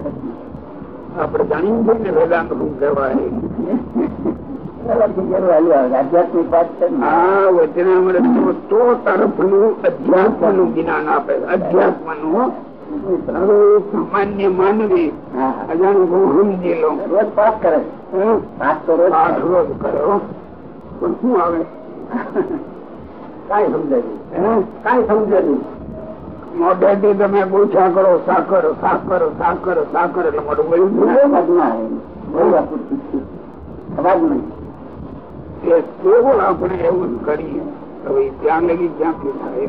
આપણે જાણીએ છીએ ને વેદાંત શું કહેવાય આધ્યાત્મિક વાત છે ને આ વચનામૃત તો તરફનું અધ્યાત્મનું જ્ઞાન આપે અધ્યાત્મનું હવે સામાન્ય માનવી હા. હું સમજી લો રોજ પાસ કરે પાસ તો રોજ રોજ કરો પણ શું આવે? કઈ સમજાયું કઈ સમજાયું મોઢેથી તમે પૂછા કરો સાકર સાકર સાકર સાકર એટલે મોઢું અવાજ નહીં. એ કેવળ આપણે એવું કરીએ. હવે ત્યાં લગી ક્યાંથી થાય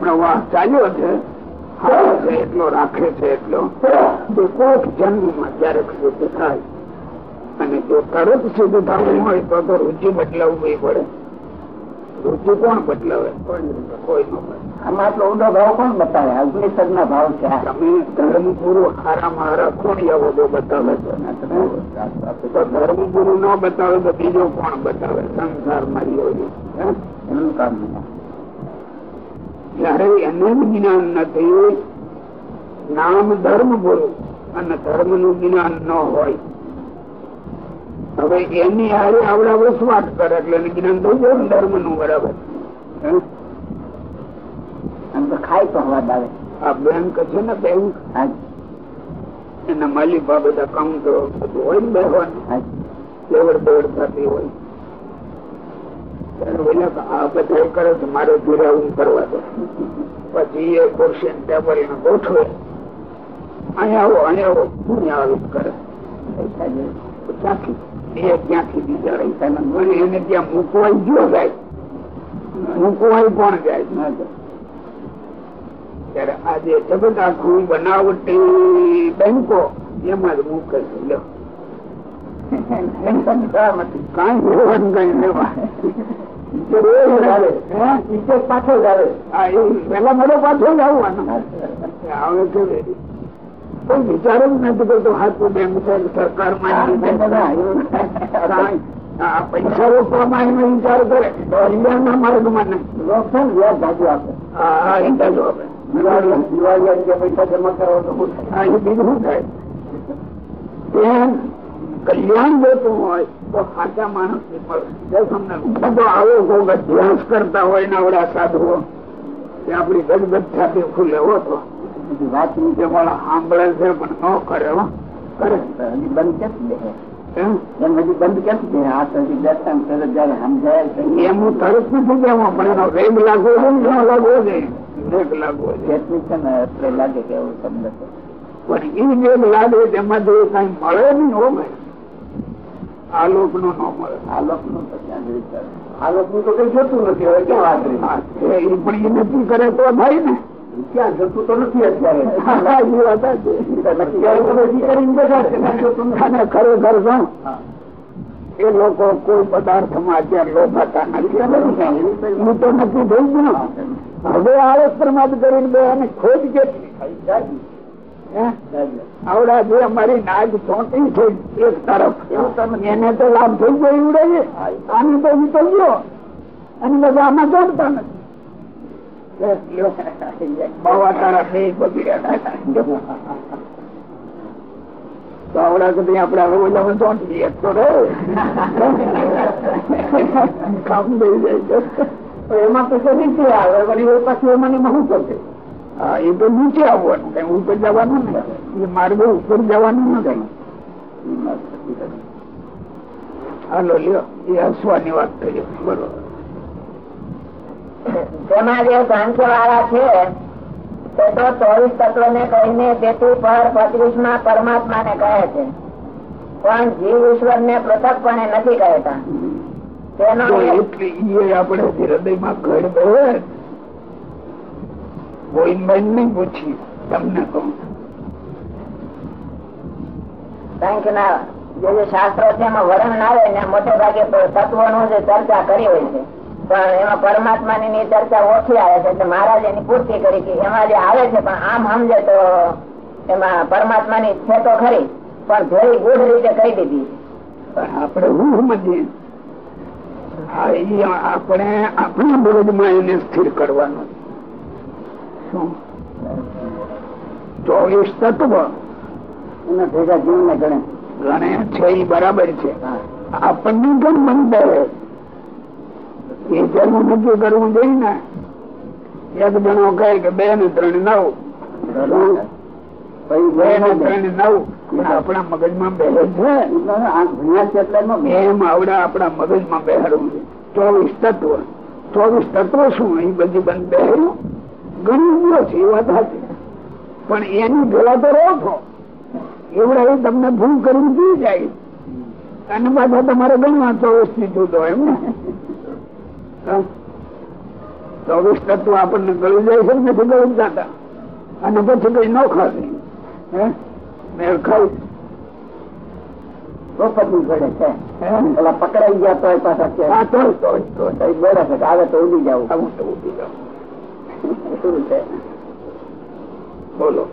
પ્રવાહ ચાલ્યો છે એટલો રાખે છે એટલો. કોક જન્મ ક્યારેક સિદ્ધ થાય અને જો તરત સિદ્ધ થવું હોય તો તો રુચિ બદલાવવી પડે. રુચિ કોણ બદલાવે? કોઈ ન આમાં આટલો ઊંડો ભાવ કોણ બતાવે? અગ્નિસદ ના ભાવ છે. તમે ધર્મ ગુરુ હારામાં હારા કોણ એવો બતાવે છે. તો ધર્મ ગુરુ ન બતાવે તો બીજો કોણ બતાવે? સંસાર મારી હોય એમનું કામ નહીં. જયારે એને જ જ્ઞાન નથી નામ ધર્મ બોલું અને ધર્મનું જ્ઞાન ન હોય. હવે એની હારે આવડા વસવાટ કરે? એટલે જ્ઞાન તો ધર્મનું બરાબર. ખાય તો અવાજ આવે. આ બેંક છે ને બેંક એના માલિક બાબત અકાઉન્ટ બધું હોય ને બેસવાનું હા. લેવડ દેવડ થતી હોય. ત્યારે ત્યાં મૂકવાય ગયો જાય. મૂકવાય પણ જાય. ત્યારે આજે જગત આખું બનાવટી બેંકો, એમાં જ મૂકે છે. લ્યો ટેન્શન શા નથી? કાંઈ લેવાનું કઈ લેવા ઈચ્છે પાછો જ આવે પેલા મારો પાછો જ આવવાનો નથી કરતો હાથું બેંક છે સરકાર આ પૈસા રોકવામાં એનો વિચાર કરે તો અલ્યાના માર્ગમાં નહીં છે ને વ્યાજ જાજુ આપે હા એ જ હવે દિવાળી દિવાળી આવી ગયા પૈસા જમા કરો તો? બીજું થાય કલ્યાણ જોતું હોય તો સાચા માણસ ને મળે તમને આવો અભ્યાસ કરતા હોય ને આવડા સાધુઓ. તે આપડી ગદગદ સાથે ખુલે હો તો. વાત નીચે જે સાંભળે છે પણ ન કરે હો. કરે. બંધ કેમ દે એમ? હજી બંધ કેમ દે આ તો હજી દર્શન કરે જયારે સમજાય એમ હું તરત નથી કહેવા પણ એનો વેગ લાગવો છે ને લાગવો છે. વેગ લાગવો છે. જેટલું છે ને એટલે લાગે કે એવું શબ્દ છે પણ એ વેગ લાગે તેમાં જો કઈ મળે નહીં હો ભાઈ. આ લોક નો ન મળે આ નું તો નું કઈ જોતું નથી હવે ક્યાં વાત રહી એ પણ એ નક્કી કરે તો થાય ને. ક્યાં જોતું તો નથી અત્યારે? ખરેખર શું? એ લોકો કોઈ પદાર્થમાં અત્યારે લોભાતા નથી. હું તો નક્કી થઈ ગયું. હવે આળસ પ્રમાદ કરીને બે અને ખોજ કેટલી. આવડા અમારી નાગ ચોંટી છે એક તરફ. તો. એને તો લાભ થઈ ગયો છે. આને તો ગયો. અને બધા આમાં ચોંટતા નથી. બાવા તો આવડા કદી આપડે હવે એક તો રે કામ થઈ જાય. તો એમાં તો કદી છે. આવે વળી એ પાછું એમાં શું કરશે હા એ તો નીચે આવવાનું કઈ ઉપર જવાનું નહીં. એ માર્ગ ઉપર જવાનું નથી હાલો લ્યો એ હસવાની વાત કરી. બરોબર તેમાં જે સાંખ્ય વાળા છે તે તો ચોવીસ તત્વ ને કહીને તેથી પર પચીસમાં પરમાત્મા ને કહે છે. પણ જીવ ઈશ્વર ને પૃથકપણે નથી કહેતા. તેનો એટલે આપણે હૃદયમાં ઘડ બેન નહીં પૂછી તમને કહું. સાંખ્યના જે જે શાસ્ત્રો છે એમાં વર્ણન આવે ને મોટે ભાગે તત્વો નું જે ચર્ચા કરી હોય છે. પણ એમાં પરમાત્મા ની ચર્ચા ઓછી આવે છે એટલે મહારાજ એની પૂર્તિ કરી કે એમાં જે આવે છે પણ આમ સમજે તો એમાં પરમાત્મા ની છે તો ખરી પણ જોઈ ગુઢ રીતે કહી દીધી પણ આપણે હું સમજીએ? આપણે આપણા મગજમાં એને સ્થિર કરવાનું શું ચોવીસ તત્વ એના ભેગા જીવને ગણે. ગણે છે એ બરાબર છે. આપણને પણ રહે એ પેલું નક્કી કરવું જોઈએ ને? એક જણો કહે કે બે ને ત્રણ નવ. બે ને ત્રણ નવ. આપણા મગજમાં બેસે છે. આંખ ભણ્યા છે એટલે એમાં બે. એમ આવડા આપણા મગજમાં બેહાડવું છે. ચોવીસ તત્વ. ચોવીસ તત્વ શું? એ બધી બંધ બેહાડ્યું ગયો છે એ વાત સાચી. પણ એની ભેળા તો રહો છો. એવડા એ તમને ભૂલ કરીને પી જાય અને પાછા તમારે ગણવા ચોવીસથી જુદો એમ. ને? ચોવીસ તત્વ આપણને ગળી જાય છે નથી ગળી જતા. અને પછી કઈ ન ખાતી હે? મેં ખાઈ પકડાઈ ગયા તો આવે તો ઉડી જાવ આવું તો ઉઠી જાઓ. બોલો.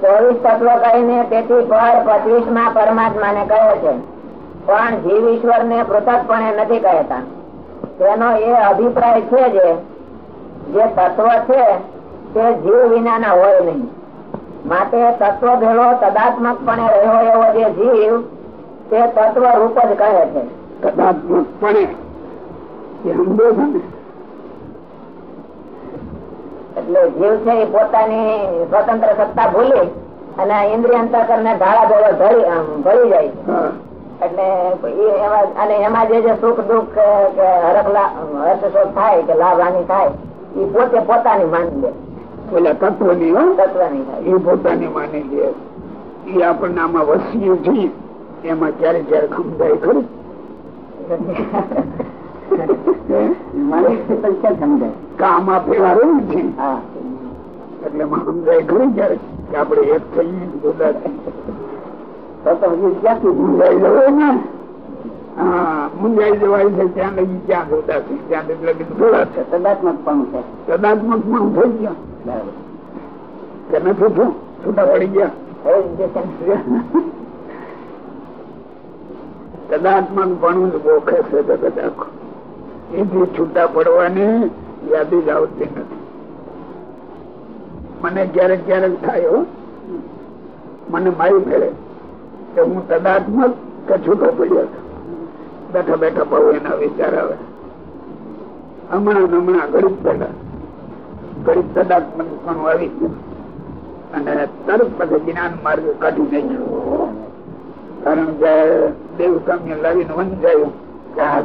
ચોવીસ તત્વ કહીને તેથી પર પચીસમાં પરમાત્મા ને કહે છે. પણ જીવ ઈશ્વર ને પૃથકપણે નથી કહેતા. તેનો એ અભિપ્રાય છે જે તત્વ છે તે જીવ વિનાના હોય નહીં. માટે તત્વ ભેળો તદાત્મકપણે રહ્યો એવો જે જીવ, તે તત્વ રૂપ જ કહે છે. ને એટલે જીવ છે એ પોતાની સ્વતંત્ર સત્તા ભૂલી અને ઇન્દ્રિયંતકર ને ધાળા ધોળો ભરી જાય. છે એટલે એમાં અને એમાં જે સુખ દુઃખ કે કે હરખ લા- હર્ષશોક થાય કે લાભ હાનિ થાય એ પોતે પોતાની માની લે. પેલા તત્વની ની તત્વની એ પોતાની માની લે. એ આપણને આમાં વસ્યું છીએ એમાં ક્યારે ક્યારે ખમદાય ખરી? (laughs) કામ છે. એટલે સમજાય ખરી ક્યારે કે એક થઈએ જુદા ક્યાંથી મુંજાઈ જવાય છે ત્યાં લગી ક્યાં જુદા છે ત્યાં લગી થોડા છે સદાત્મક પણ છે. તદાત્મક પણ થઈ ગયા. કે નથી થયું? છૂટા પડી ગયા. છે પણ જ ગોખે છે જગત આખું. એથી છૂટા પડવાની યાદી જ આવતી નથી. મને ક્યારેક ક્યારેક થાય મને મારી ફેરે કે હું તદાત્મક કે છૂટો પડ્યો બેઠા બેઠા બહુ એના વિચાર આવે. હમણાં હમણાં ગરીબ પેલા ગરીબ તદાત્મક પણ આવી ગયું. અને તરત પછી જ્ઞાન માર્ગ કાઢી નાખ્યો. કારણ કે દેવ સામે લાવીને વંચાયું જાય.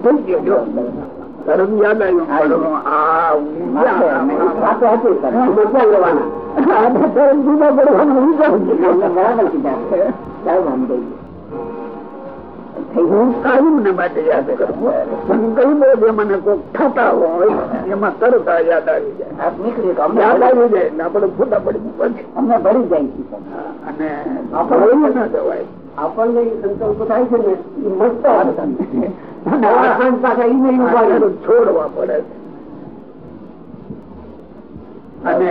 થઈ ગયો. જો. તરત યાદ આવ્યું. હું કાયમ ને માટે યાદ કરું. મને કોઈ થતા હોય એમાં તરત યાદ આવી જાય. નીકળી યાદ આવી જાય. એટલે આપણે ફોટા પડી પછી અમને ભરી જાય. અને આપણે ના જવાય. આપણને સંકલ્પ થાય છે ને એ મસ્ત (laughs) છોડવા પડે અને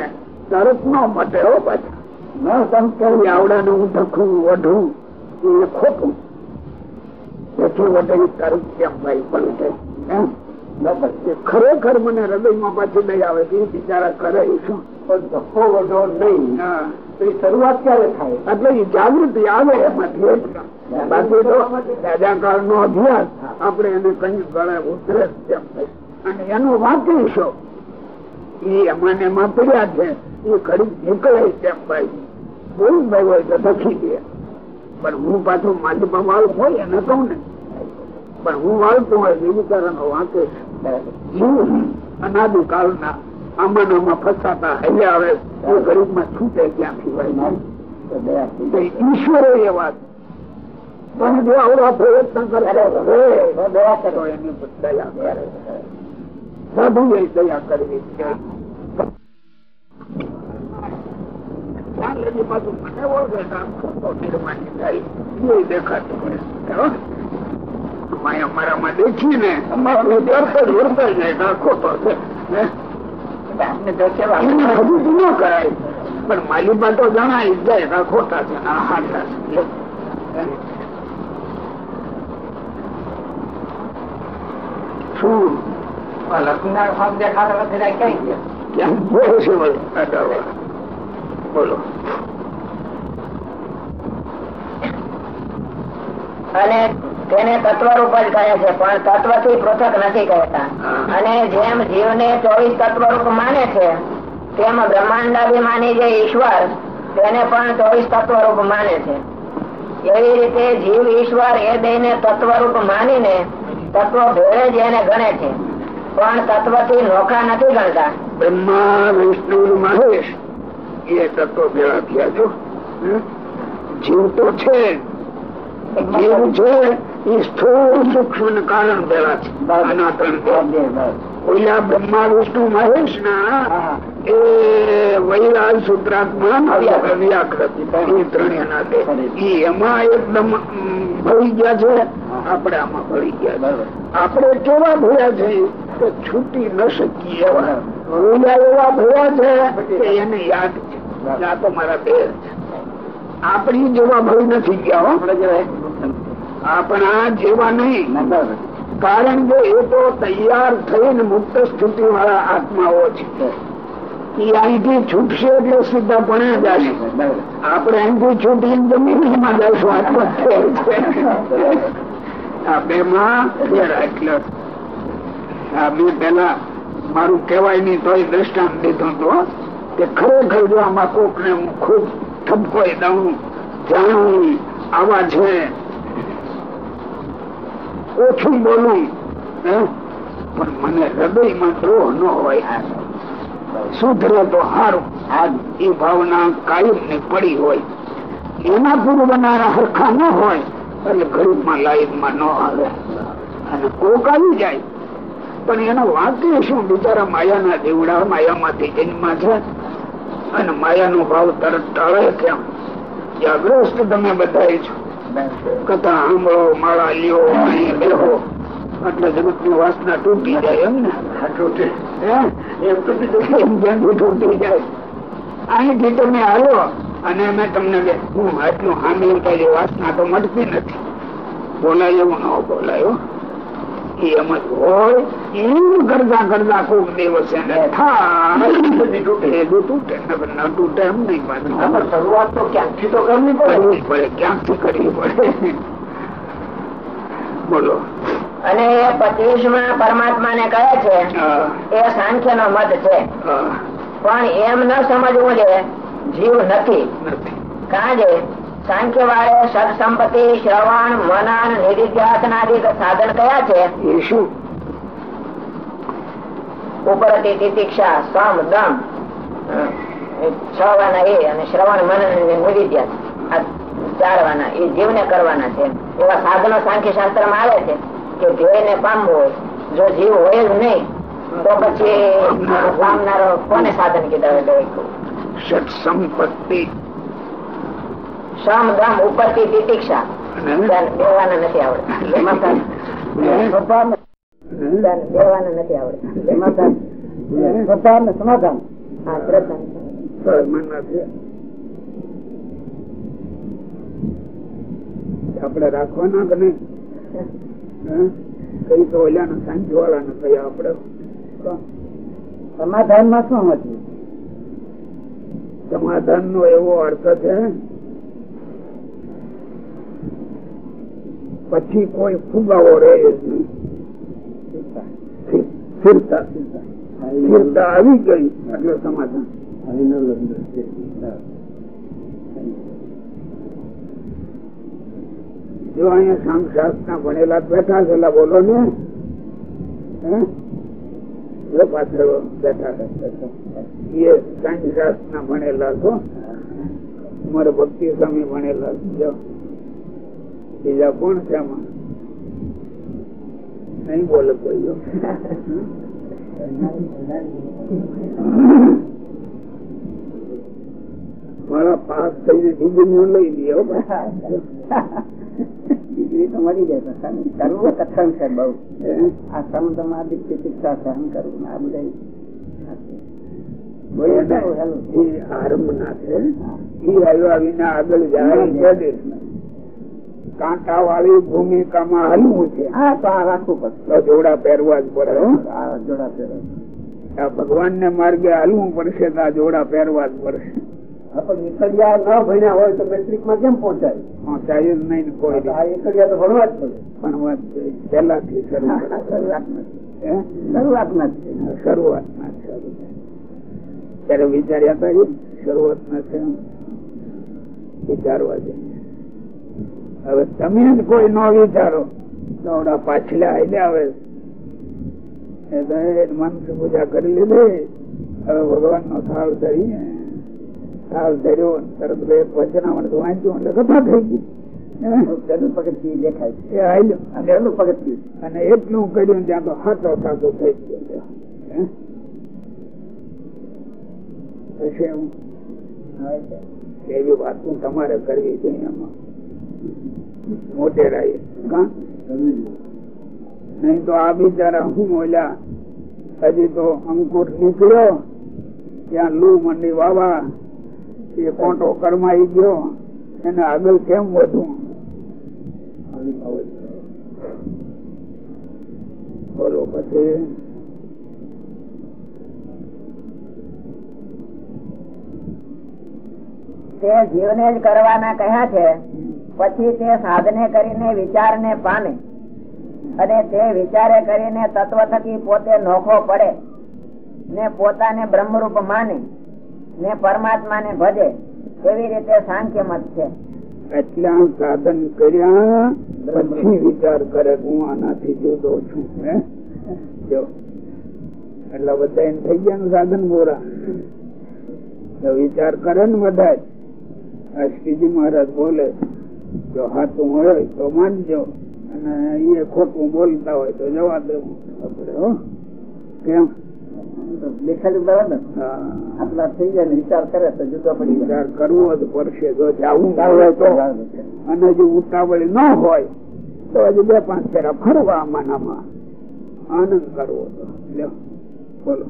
તરત નો મટે હો પાછા. ન સંકલ્પ આવડાનું ધખું વઢું એ ખોટું. તેથી વઢે તારું કેમ ભાઈ એમ? ખરેખર મને હૃદયમાં પાછી લઈ આવે છે બિચારા કરે શું? પણ ધક્કો વધો નહીં. તો એ શરૂઆત ક્યારે થાય? એટલે જાગૃતિ આવે બાકી તો દાદાકાળ નો અભ્યાસ આપણે એને કઈ ગળે ઉતરે. અને એનો વાંચીશો. એ અમાને એમાં પડ્યા છે. એ ઘડી નીકળે તેમ ભાઈ. બહુ ભાઈ હોય તો દખી દે. પણ હું પાછું માધ્યમમાં વાળું હોય એને કહું ને. પણ હું વાળતું હોય એ વાંચે જીવ અનાદિ આમાં ફસાતા હૈયા આવે એ ગરીબમાં છૂટે ક્યાંથી તો ઈશ્વરે એ વાત. પણ જો આવડો પ્રયત્ન કરો એની દયા સાધુ એ દયા કરવી પાછું મને ઓળખે દેખાતું હોય અમારામાં ખોટો છે. હજુ ન કરાય. પણ માલિબા તો જણાય જાય કે ખોટા છે ને આ છે. શું? ક્યાં બોલો બોલો અડાવા. બોલો અને તેને તત્વરૂપ જ કહે છે, પણ તત્વથી પૃથક નથી કહેતા. અને જેમ જીવને ચોવીસ તત્વરૂપ માને છે, તેમ બ્રહ્માંડાભિમાની જે ઈશ્વર, તેને પણ ચોવીસ તત્વરૂપ માને છે. એવી રીતે જીવ ઈશ્વર એ બેને તત્વરૂપ માનીને તત્વ ભેળે જ એને ગણે છે. પણ તત્વથી નોખા નથી ગણતા. બ્રહ્મા વિષ્ણુ મહેશ એ તત્વ ભેળા થયા છો? જીવ તો છે. જીવ છે? એ સ્થૂળ સૂક્ષ્મ કારણ પેલા છે. આના ત્રણ ઓલા બ્રહ્મા વિષ્ણુ મહેશ ના એ વૈરાજ સૂત્રાત્મા વ્યાકૃતિ એ ત્રણેય એમાં એકદમ ભળી ગયા છે. આપણે આમાં ભળી ગયા આપણે કેવા ભર્યા છે? કે છૂટી ન શકીએ એવા. ભૂલ્યા એવા ભર્યા છે કે એને યાદ છે. આ તો મારા બે છે. આપણી જેવા ભય નથી ગયા હો આપણા જેવા નહીં. કારણ કે એ તો તૈયાર થઈને મુક્ત સ્થિતિ વાળા આત્માઓ છે. એ અહીંથી છૂટશે એટલે સીધા પણ જશે આપણે અહીંથી છૂટી જમીનમાં જશું. આ બે માં આ બે પેલા મારું કહેવાય નહીં તોય દ્રષ્ટાંત દીધો તો કે ખરેખર જો આમાં કોક ને હું ખૂબ ઠપકો દઉં, જાણું, આવા છે. ઓછું બોલું. પણ મને હૃદયમાં દ્રોહ ન હોય સુધરે તો સારું એ ભાવના કાયમ ને પડી હોય. એના પૂર્વના હરખા ન હોય. એટલે ગરીબમાં લાઈફમાં ન આવે. અને કોક આવી જાય. પણ એનો વાંકે શું? બિચારા માયાના દેવડા, માયામાંથી જન્મા છે. અને માયાનો ભાવ તરત ટળે કેમ? જાગ્રસ્ત તમે બધા છો. કથા સાંભળો માળા લ્યો અહીં બેહો. એટલે જગતની વાસના તૂટી જાય એમ ને? તૂટી. જાય. અહીંથી તમે હાલો અને મેં તમને હું આટલું સાંભળ્યું કે વાસના તો મળતી નથી. બોલાય એવું ન બોલાયો? એમ જ હોય એમ કરતા કરતા કોક દિવસે તૂટે ન તૂટે એમ નહીં પાછું. શરૂઆત તો ક્યાંકથી તો કરવી પડે? પડે ક્યાંકથી કરવી પડે? બોલો. અને એ પચીસમાં પરમાત્મા ને કહે છે એ સાંખ્ય નો મત છે. પણ એમ ન સમજવું છે જીવ નથી. નથી. કારણ કે સાંખ્ય વાળે શ્રવણ મનન નિધિધ્યાસનાદિક સાધન કયા છે? શું ઉપરથી તિતિક્ષા સમ દમ એ એ અને શ્રવણ મનન નિધિધ્યાસ. આ ચાર એ જીવને કરવાના છે. એવા સાધનો સાંખ્ય શાસ્ત્રમાં આવે છે કે ધ્યેયને પામવું હોય જો જીવ હોય જ નહીં તો પછી પામનારો કોને સાધન કીધા હોય સમ દમ ઉપરથી તિતિક્ષા. દેવાના નથી આવડે સમાધાન? ને આપડે રાખવાના કે નહીં? કઈ તો ઓલા સાંજ વાળા ને કઈ આપડે સમાધાનમાં શું હતું સમાધાન નો એવો અર્થ છે પછી કોઈ ફુગાવો રહે આવી ગઈ એટલે સમાધાન. જો અહીંયા સાંખ્યાસ્ત્ર ના ભણેલા બેઠા છે બોલો ને? પાછળ બેઠા એ સાંખ્યાસ્ત્ર ના ભણેલા છો. અમારે ભક્તિ સ્વામી ભણેલા છો. બીજા કોણ છે આમાં? નહીં બોલે કોઈ મારા પાસ થઈને ડિગ્રીઓ લઈ લીધો ડિગ્રી તો મળી જાય કરવું કઠણ છે બહુ. આ સહન કરવું આ બધા આરંભ ના છે. એ આવ્યા વિના આગળ જાય કાંટા વાળી ભૂમિકામાં હલવું છે. હા તો આ રાખવું પડશે. જોડા પહેરવા જ પડે જોડા પહેરવા ભગવાન ને માર્ગે હલવું પડશે તો આ જોડા પહેરવા જ પડશે. પણ એકડિયા ન છે વિચારવા જ હવે તમે જ કોઈ ન વિચારો. દોડા પાછલા આવ્યા હવે. એ તો મંત્ર પૂજા કરી લીધી. હવે ભગવાન નો થાળ ધરી થાળ ધર્યો તરત બે વચનાવણ વાંચ્યું એટલે કથા થઈ ગઈ. અને એટલું કર્યું ત્યાં તો હાથો થાતો થઈ ગયો એવું એવી વાતો તમારે કરવી જોઈએ એમાં. મોટેરાએ નહીં તો આ બિચારા હું ઓલ્યા હજી તો અંકુર નીકળ્યો. ત્યાં લૂ મંડી વાવા. એ કોટો કરમાઈ ગયો. એને આગળ કેમ વધુ? બોલો પછી. તે જીવને જ કરવાના કહ્યા છે. પછી તે સાધને કરીને વિચારને પામે અને તે વિચારે કરીને તત્વ થકી પોતે નોખો પડે ને પોતાને બ્રહ્મરૂપ માને ને પરમાત્માને ભજે એવી રીતે સાંખ્ય મત છે. એટલા સાધન કર્યા પછી વિચાર કરે હું આનાથી જુદો છું જો. એટલે બધા એમ થઈ ગયા સાધન બોરા તો વિચાર કરે ને બધા શ્રીજી મહારાજ બોલે જો હાથું હોય તો માનજો. અને એ ખોટું બોલતા હોય તો જવા દેવું આપડે હો. કેમ? દેખાડ્યું બરાબર આટલા થઈ જાય વિચાર કરે તો જુદો પડી વિચાર કરવો જ પડશે જો જાવું હોય તો. અને જો ઉતાવળી ન હોય તો હજી બે પાંચ ફેરા ફરવા આમાં આનંદ કરવો તો. બોલો.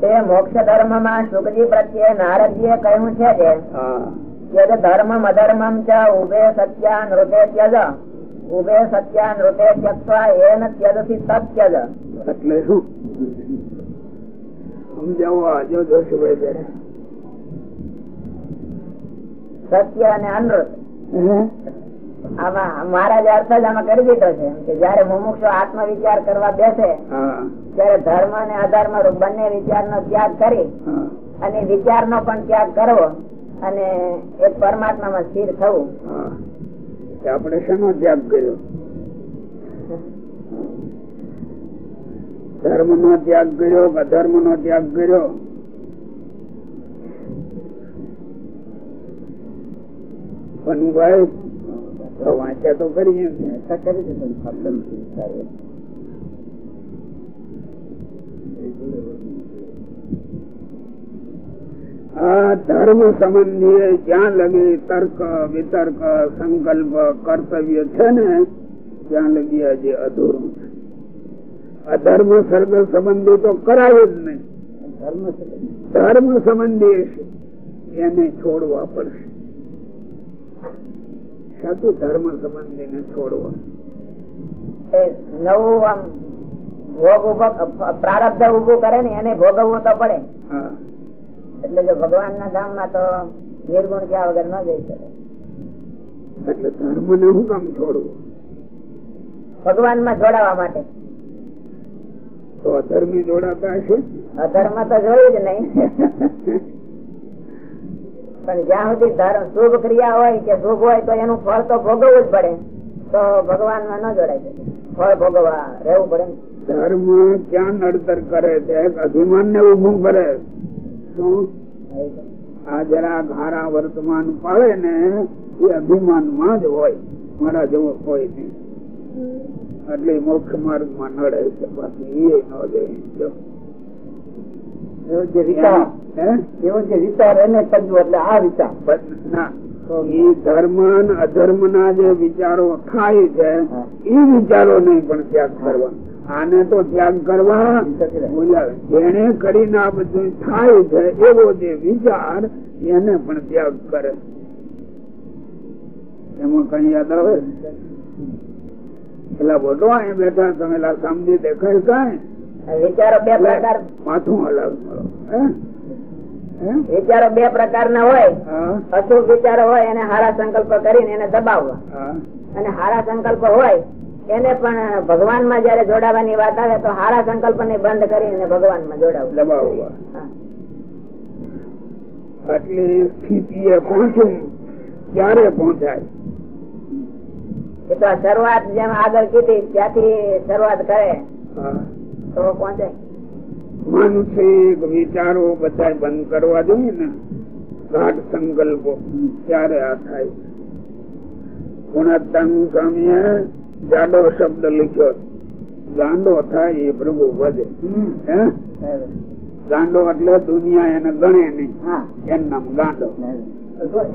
તે મોક્ષ ધર્મમાં શુકજી પ્રત્યે નારદજીએ કહ્યું છે યદ ધર્મમ અધર્મમ ચ ઉભે સત્યાનૃતે ત્યજ ઉભે સત્યાનૃતે ત્યક્વા એન ત્યજસી તત્યજ એટલે શું? સમજાવો આજો જોશુભાઈ બેન. સત્ય અને અનૃત. આમાં મહારાજ અર્થ જ આમાં કરી દીધો છે કે જયારે મુમુક્ષો આત્મવિચાર કરવા બેસે ત્યારે ધર્મ અને અધર્મ બંને વિચાર નો ત્યાગ કરી અને વિચાર નો પણ ત્યાગ કરવો અને એક પરમાત્મામાં સ્થિર થવું. આપણે શેનો ત્યાગ કર્યો? ધર્મ નો ત્યાગ કર્યો કે અધર્મ નો ત્યાગ કર્યો? પનુભાઈ તો વાંચ્યા તો કરીએ કરી. આ ધર્મ સંબંધીએ જ્યાં લગી તર્ક વિતર્ક સંકલ્પ કર્તવ્ય છે ને ત્યાં લગી આજે અધૂરું છે. અધર્મ સર્ગ સંબંધી તો કરાવે જ નહીં. ધર્મ સંબંધી. એને છોડવા પડશે. સાચું ધર્મ સંબંધી ને છોડવા? એ નવું આમ ભોગ ઊભો પ્રારબ્ધ ઉભું કરે ને એને ભોગવવું તો પડે. હા. એટલે જો ભગવાન ના ધામમાં તો નિર્ગુણ ક્યાં વગર ન જઈ શકે? એટલે ધર્મ ને શું કામ છોડવું ભગવાનમાં જોડાવા માટે. તો અધર્મી જોડાતા હશે? અધર્મ તો જોયું જ નહીં. પણ જ્યાં સુધી ધર્મ શુભ ક્રિયા હોય કે શુભ હોય તો એનું ફળ તો ભોગવવું જ પડે. તો ભગવાનમાં ન જોડાય શકે. ફળ ભોગવવા રહેવું પડે ધર્મ ક્યાં નડતર કરે છે? અભિમાન ને ઉભું કરે. આ જરા ઘારા વર્તમાન પાડે ને એ અભિમાનમાં જ હોય. મારા જેવો હોય નહીં. એટલે મોક્ષ માર્ગમાં નડે છે. બાકી એ ન જાય ધર્મ અધર્મ ના. જે વિચારો થાય છે એ વિચારો નહીં પણ ત્યાગ કરવા આને તો ત્યાગ કરવા જેને કરીને આ બધું થાય છે એવો જે વિચાર એને પણ ત્યાગ કરે. એમાં કઈ યાદ આવે? પેલા બોટો અહીં બેઠા તમે સમજી દેખાય કઈ? વિચારો બે પ્રકાર માથું અલગ? વિચારો બે પ્રકારના હોય. અશુભ વિચારો હોય એને હારા સંકલ્પ કરીને એને દબાવવા. અને હારા સંકલ્પ હોય એને પણ ભગવાનમાં જયારે જોડાવાની વાત આવે તો હારા સંકલ્પ ને બંધ કરીને ભગવાનમાં દબાવવા આટલી ક્યારે પહોંચાય? એ તો શરૂઆત જેમ આગળ કીધી ત્યાંથી શરૂઆત કરે. તો પહોંચે. માનસિક વિચારો બધા બંધ કરવા જોઈએ ને. ગાઢ સંકલ્પો ત્યારે આ થાય? ગુણાત્તાનું સ્વામીએ જાડો શબ્દ લખ્યો. ગાંડો થાય એ પ્રભુ વધે ગાંડો એટલે દુનિયા એને ગણે નહીં. હા. એનું નામ ગાંડો.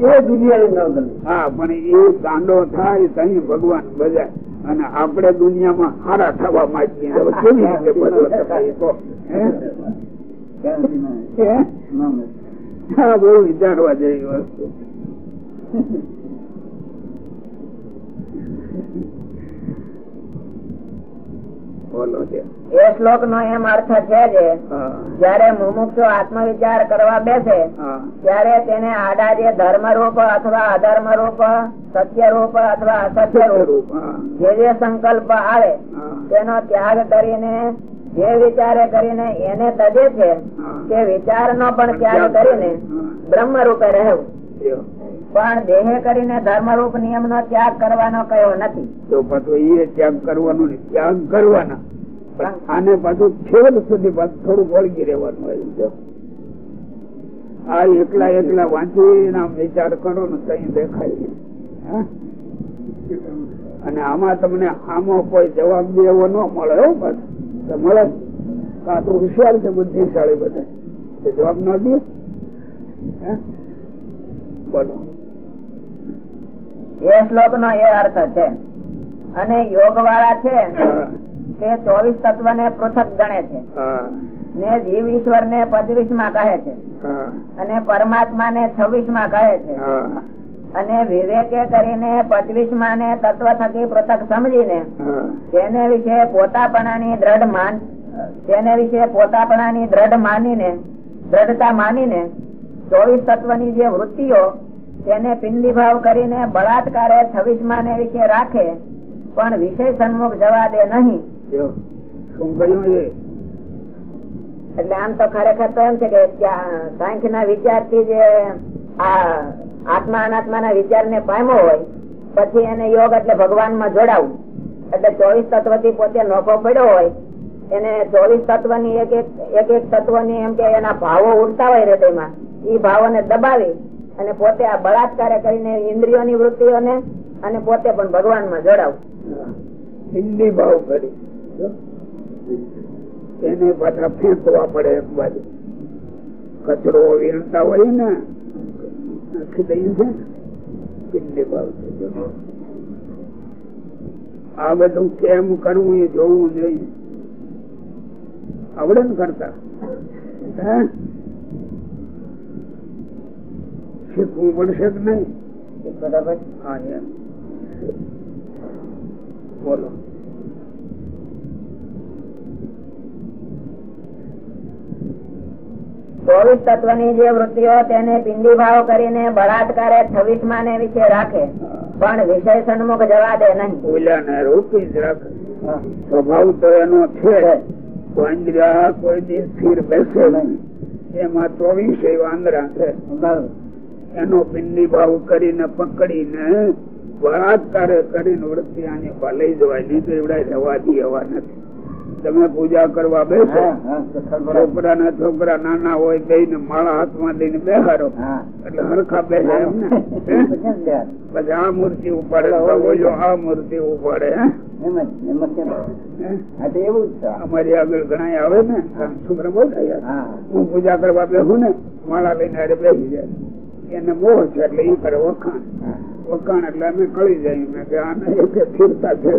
એ દુનિયા હા પણ એ ગાંડો થાય તહી ભગવાન બજાય અને આપણે દુનિયામાં હારા થવા માંગીએ હવે કેવી રીતે બદલો તમે કહો? હે? હે? હા બહુ વિચારવા જેવી વસ્તુ. (laughs) છે. એ શ્લોક નો એમ અર્થ છે જે જયારે મુમુક્ષુ આત્મવિચાર કરવા બેસે ત્યારે તેને આડા જે ધર્મ રૂપ અથવા અધર્મ રૂપ સત્ય રૂપ અથવા અસત્ય રૂપ જે જે સંકલ્પ આવે તેનો ત્યાગ કરીને જે વિચારે કરીને એને તજે છે કે તે વિચાર નો પણ ત્યાગ કરીને. બ્રહ્મ રૂપે રહેવું. પણ દેહ કરીને ધર્મ રૂપ નિયમ નો ત્યાગ કરવાનો કયો નથી. તો પછી એ ત્યાગ કરવાનો ને ત્યાગ કરવાના. આને પાછું છેવટ સુધી થોડું વળગી રહેવાનું હોય. આ એકલા એકલા વાંચી વિચાર કરો ને કઈ દેખાય. અને આમાં તમને આમો કોઈ જવાબ દેવો ન મળે એવું મળે કાં તો હોશિયાર છે બુદ્ધિશાળી બધા. જવાબ ન દે? બોલો. એ શ્લોક નો એ અર્થ છે. અને યોગ વાળા છે તે ચોવીસ તત્વ ને પૃથક ગણે છે. ને જીવ ઈશ્વર ને પચવીસમાં કહે છે. અને પરમાત્મા ને છવ્વીસમાં કહે છે. અને વિવેકે કરીને પચવીસમાં ને તત્વ થકી પૃથક સમજીને તેને વિશે પોતાપણાની દ્રઢ માન તેને વિશે પોતાપણાની દ્રઢ માનીને દ્રઢતા માનીને ચોવીસ તત્વની જે વૃત્તિઓ તેને પિંડી ભાવ કરીને બળાત્કારે છવ્વીસ ને વિશે રાખે પણ વિષય સન્મુખ જવા દે નહીં. એટલે આમ તો ખરેખર તો એમ છે કે સાંખ ના વિચારથી જે આ આત્મા અનાત્મા ના વિચાર ને પામ્યો હોય પછી એને યોગ એટલે ભગવાનમાં જોડાવું. એટલે ચોવીસ તત્વથી પોતે નોખો પડ્યો હોય એને ચોવીસ તત્વની એક એક એક એક તત્વની એમ કે એના ભાવો ઉડતા હોય હૃદયમાં. એ ભાવો ને દબાવી અને પોતે આ બળાત્કાર કરીને ઇન્દ્રિયોની વૃત્તિઓને અને પોતે પણ ભગવાનમાં જોડાવું. હિન્દી ભાવ કરી. એને પાછા ફેંકવા પડે એક બાજુ. કચરો વીણતા હોય ને આ બધું કેમ કરવું એ જોવું જોઈએ. આવડે ને કરતા હે? શીખવું પડશે કે નહીં? બરાબર. હા એમ બોલો. ચોવીસ તત્વની જે વૃત્તિઓ તેને પિંડી ભાવ કરીને બળાત્કારે છવ્વીસ માને વિશે રાખે પણ વિષય સન્મુખ જવા દે નહીં. ઓલાને રોકી જ રાખે. સ્વભાવ તો એનો છે કોઈ સ્થિર બેસે નહીં. એમાં ચોવીસ વાંદરા છે. એનો પિંડી ભાવ કરીને પકડીને બળાત્કાર કરીને વૃત્તિ આની લઈ જવાય નહીં તો એવડા દી એવા નથી. તમે પૂજા કરવા બેસો. છોકરા ના છોકરા નાના હોય દઈને માળા હાથમાં દઈને બેહારો એટલે હરખા બેસે એમ ને. (laughs) પછી આ મૂર્તિ ઉપાડે આ મૂર્તિ ઉપાડે અમારી આગળ ઘણા આવે ને છોકરા બહુ હું. પૂજા કરવા બેસું ને માળા લઈને અરે બેસી જાય. એને મોહ છે એટલે એ કરે વખાણ. વખાણ એટલે અમે કળી જાય કે આને સ્થિરતા છે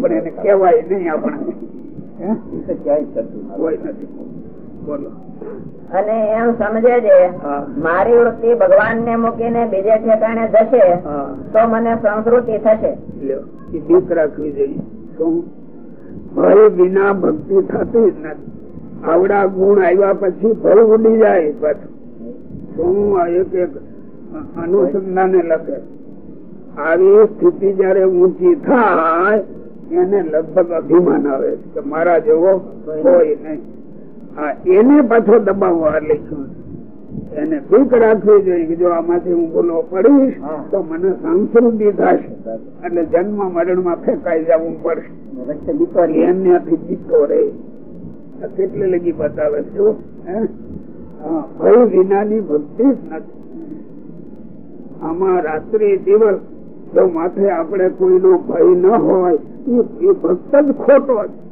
પણ એને કહેવાય નહીં આપણે. તો ક્યાંય થતું નથી. કોઈ નથી. બોલો. અને એમ સમજે છે મારી વૃત્તિ ભગવાન ને મૂકીને બીજે ઠેકાણે જશે તો મને સંસ્કૃતિ થશે. દીક રાખવી જોઈએ. શું? ભય વિના ભક્તિ થતી જ નથી. આવડા ગુણ આવ્યા પછી ભય ઉડી જાય પાછું આ એક એક અનુસંધાને લખે. આવી સ્થિતિ જયારે ઊંચી થાય એને લગભગ અભિમાન આવે કે મારા જેવો કોઈ નહીં. હા એને પાછો દબાવવા લખ્યું એને બીક રાખવી જોઈએ કે જો આમાંથી હું બોલો પડીશ તો મને સંસ્કૃતિ થશે. એટલે જન્મ મરણમાં ફેંકાઈ જવું પડશે. દીકરી. એનાથી જીતો રહે. કેટલી લગી બતાવે છું હો. ભય વિનાની ભક્તિ જ નથી. આમાં રાત્રિ દિવસ જો માથે આપણે કોઈનો ભય ન હોય એ ભક્ત જ ખોટો છે.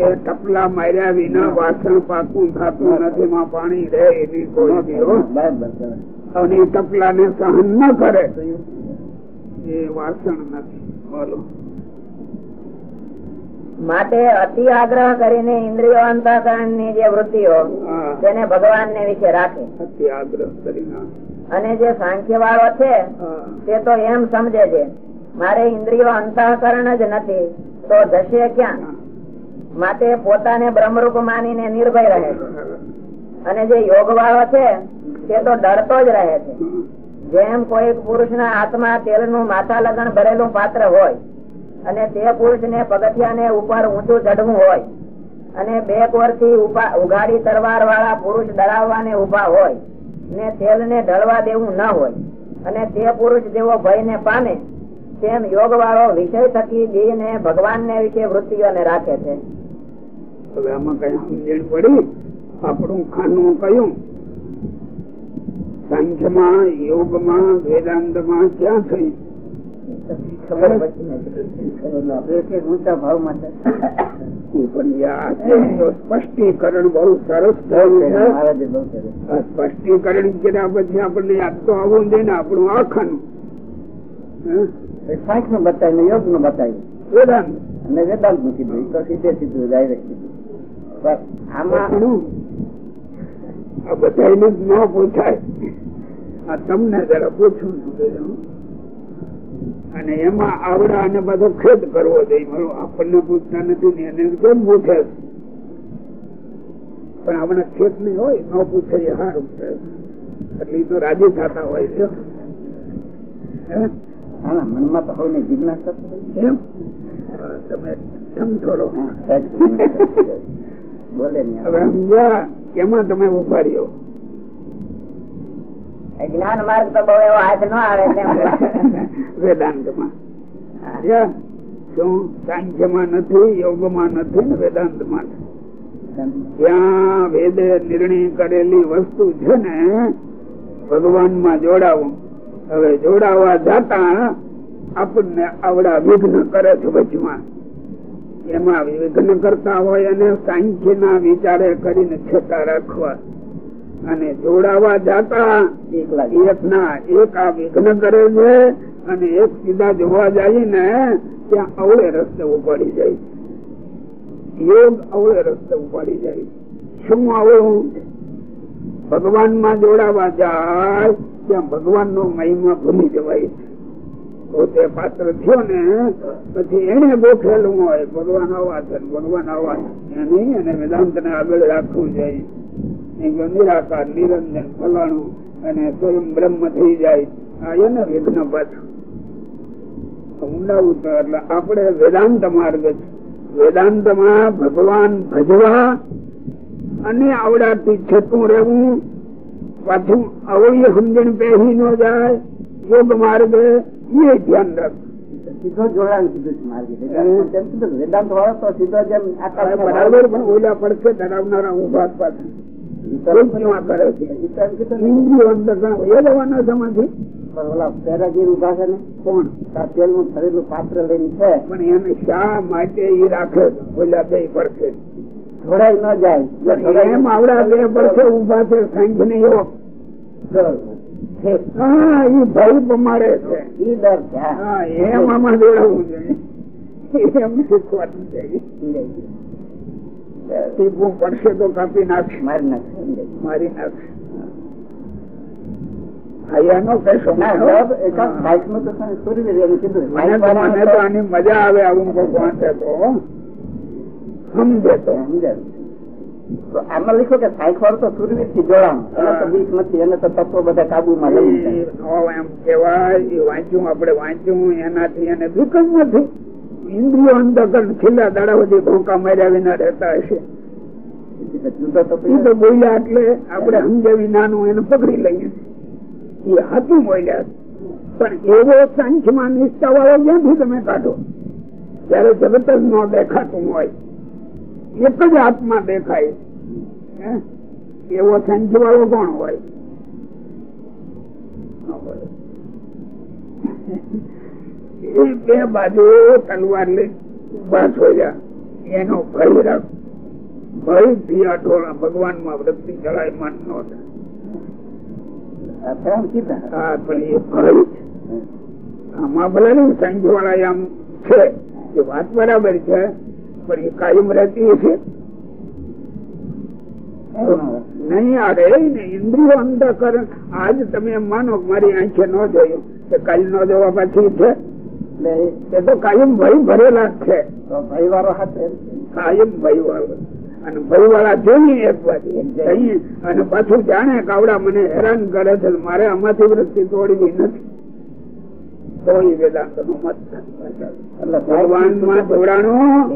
એ ટપલા માર્યા વિના વાસણ પાકું થતું નથી માં પાણી રહે એવી કોઈ. અને ટપલા ને સહન ન કરે. એ વાસણ નથી. બોલો. માટે અતિ આગ્રહ કરીને ઇન્દ્રિયો અંતઃકરણની જે વૃત્તિઓ તેને ભગવાન ને વિશે રાખે. અતિ આગ્રહ કરીને અને જે સાંખ્ય વાળો છે તે તો એમ સમજે છે મારે ઇન્દ્રિયો અંતઃકરણ જ નથી તો જશે ક્યાં? માટે પોતાને બ્રહ્મરૂપ માનીને નિર્ભય રહે છે. અને જે યોગ વાળો છે તે તો ડરતો જ રહે છે. જેમ કોઈ પુરુષ ના હાથમાં તેલનું માથા લગન ભરેલું પાત્ર હોય અને તે પુરુષ ને પગથિયા ને ઉપર ઊંચું ચઢવું હોય અને બે કોરથી ઉઘાડી તરવાર વાળા પુરુષ ડરાવવા ને ઊભા હોય ને તેલ ને ઢળવા દેવું ન હોય. અને તે પુરુષ જેવો ભય ને પામે તેમ યોગ વાળો વિષય થકી દેહ ને ભગવાન ને વિશે વૃત્તિઓને રાખે છે. આપણું ખાનું કયું? સંઘમાં, યોગમાં, વેદાંતમાં ક્યાં થઈ સ્પષ્ટીકરણ બહુ સરસ થયું સ્પષ્ટીકરણ કર્યા પછી આપણને યાદ તો આવું ને આપણું આખાનું. સાંખનું બતાવ્યું યોગનું બતાવ્યું વેદાંત. અને વેદાંતનું કીધું તો સીધે સીધું ડાયરેક્ટ કીધું આમાં. આ બધા ન પૂછાય. આ તમને જરા પૂછું છું. અને એમાં આવડા અને બધો ખેદ કરવો જોઈએ. આપણને પૂછતા નથી ને એને કેમ પૂછે પણ આપણે ખેત નહીં હોય ન પૂછે એ સારું છે. એટલે તો રાજી થતા હોય છે. મનમાં તો હવે જિજ્ઞાસા એમ? તમે એમ થોડો. બોલે કેમાં તમે ઊભા રહ્યો. જ્ઞાન માર્ગ તો બહુ એવો હાથ નો આવે તેમ (laughs) વેદાંતમાં? શું? સાંખ્યમાં નથી યોગમાં નથી ને વેદાંતમાં. ત્યાં વેદે નિર્ણય કરેલી વસ્તુ છે ને ભગવાનમાં જોડાવું. હવે જોડાવા જતા આપણને આવડા વિઘ્ન કરે છે વચમાં. એમાં વિઘ્ન કરતા હોય અને સાંખ્ય ના વિચારે કરીને છતાં રાખવા. અને જોડાવા જતા એક ના એક આ વિઘ્ન કરે છે અને એક સીધા જોવા જાય ને ત્યાં અવળે રસ્તે ઉપાડી જાય. યોગ અવળે રસ્તે ઉપાડી જાય. શું આવડું ભગવાનમાં જોડાવા જાય ત્યાં ભગવાન નો મહિમા ભૂલી જવાય. પોતે પાત્ર થયો ને પછી એને ગોઠવેલું હોય. ભગવાન આવા છે ભગવાન આવા એની અને વેદાંત ને આગળ રાખવું જોઈએ. નિરાકાર નિરંજન ફલાણું અને સ્વયં બ્રહ્મ થઈ જાય આ એને વિઘ્ન પાછું. ઊંડા ઉતર એટલે આપણે વેદાંત માર્ગ વેદાંતમાં ભગવાન ભજવા અને આવડાથી છતું રહેવું પાછું અવળી સમજણ પહેરી ન જાય યોગ માર્ગ એ ધ્યાન રાખ સીધો જોડાણ કીધું છે. માર્ગે વેદાંત વાળો તો સીધો જેમ બરાબર પણ ઓલા પડશે ધરાવનારા ઊભા પાસે કલ્પના એ પાત્ર લઈને છે. પણ એને શા માટે એ રાખે? ઓલા બે પડશે જોડાઈ ન જાય. એમ આવડા બે પડશે ઊભા છે સાંજ ને એવો એ ભય પમાડે છે. હા. હા એમ આમાં જોડાવું જોઈએ એમ શીખવાનું છે. ટીપું પડશે તો કાપી નાખશે. મારી નાખશે મારી નાખશે. તો તો તો તો મજા આવે આવું વાંચે તો સમજે તો. સમજાયું. આમાં લખ્યું કે સાયકલ તો સૂર્યવીરથી જોડાણ એને તો બીક નથી એને તો તત્વો બધા કાબુમાં લઈ એમ કેવાય વાંચ્યું આપણે વાંચ્યું એનાથી એને બીક જ નથી. ઇન્દ્રિયો અંતકરણ છેલ્લા દાડા સુધી ભોંકા માર્યા વિના રહેતા હશે. તો બોલ્યા એટલે આપણે સમજાવી નાનું એને પકડી લઈએ. એ હાથું બોલ્યા પણ એવો સાંખ્યમાં નિષ્ઠા વાળો ક્યાંથી તમે કાઢો? ત્યારે જગત જ ન દેખાતું હોય. એક જ આત્મા દેખાય? એવો સાંખ્ય વાળો કોણ હોય. બે બાજુ તલવાર લઈ ઊભા થયા. એનો ભય રાખ. ભયથી આ ભગવાનમાં વૃત્તિ ચલાયમાન ન થાય. પણ એ ભય આમાં ભલે ને સંઘ આમ છે એ વાત બરાબર છે પણ એ કાયમ રહેતી છે નહીં આ રે ને ઇન્દ્રિયો અંતકરણ આજ તમે માનો મારી આંખે ન જોયું કે કાલ ન જોવા પાછી છે. એ તો કાયમ ભય ભરેલા જ છે. ભય વાળો હાથ કાયમ ભય વાળો અને ભય વાળા જોઈ એક વાત અને પાછું જાણે કાવડા મને હેરાન કરે છે મારે આમાંથી વૃત્તિ તોડવી નથી. તો એ વેદાંત નો મત ભગવાનમાં જોડાણું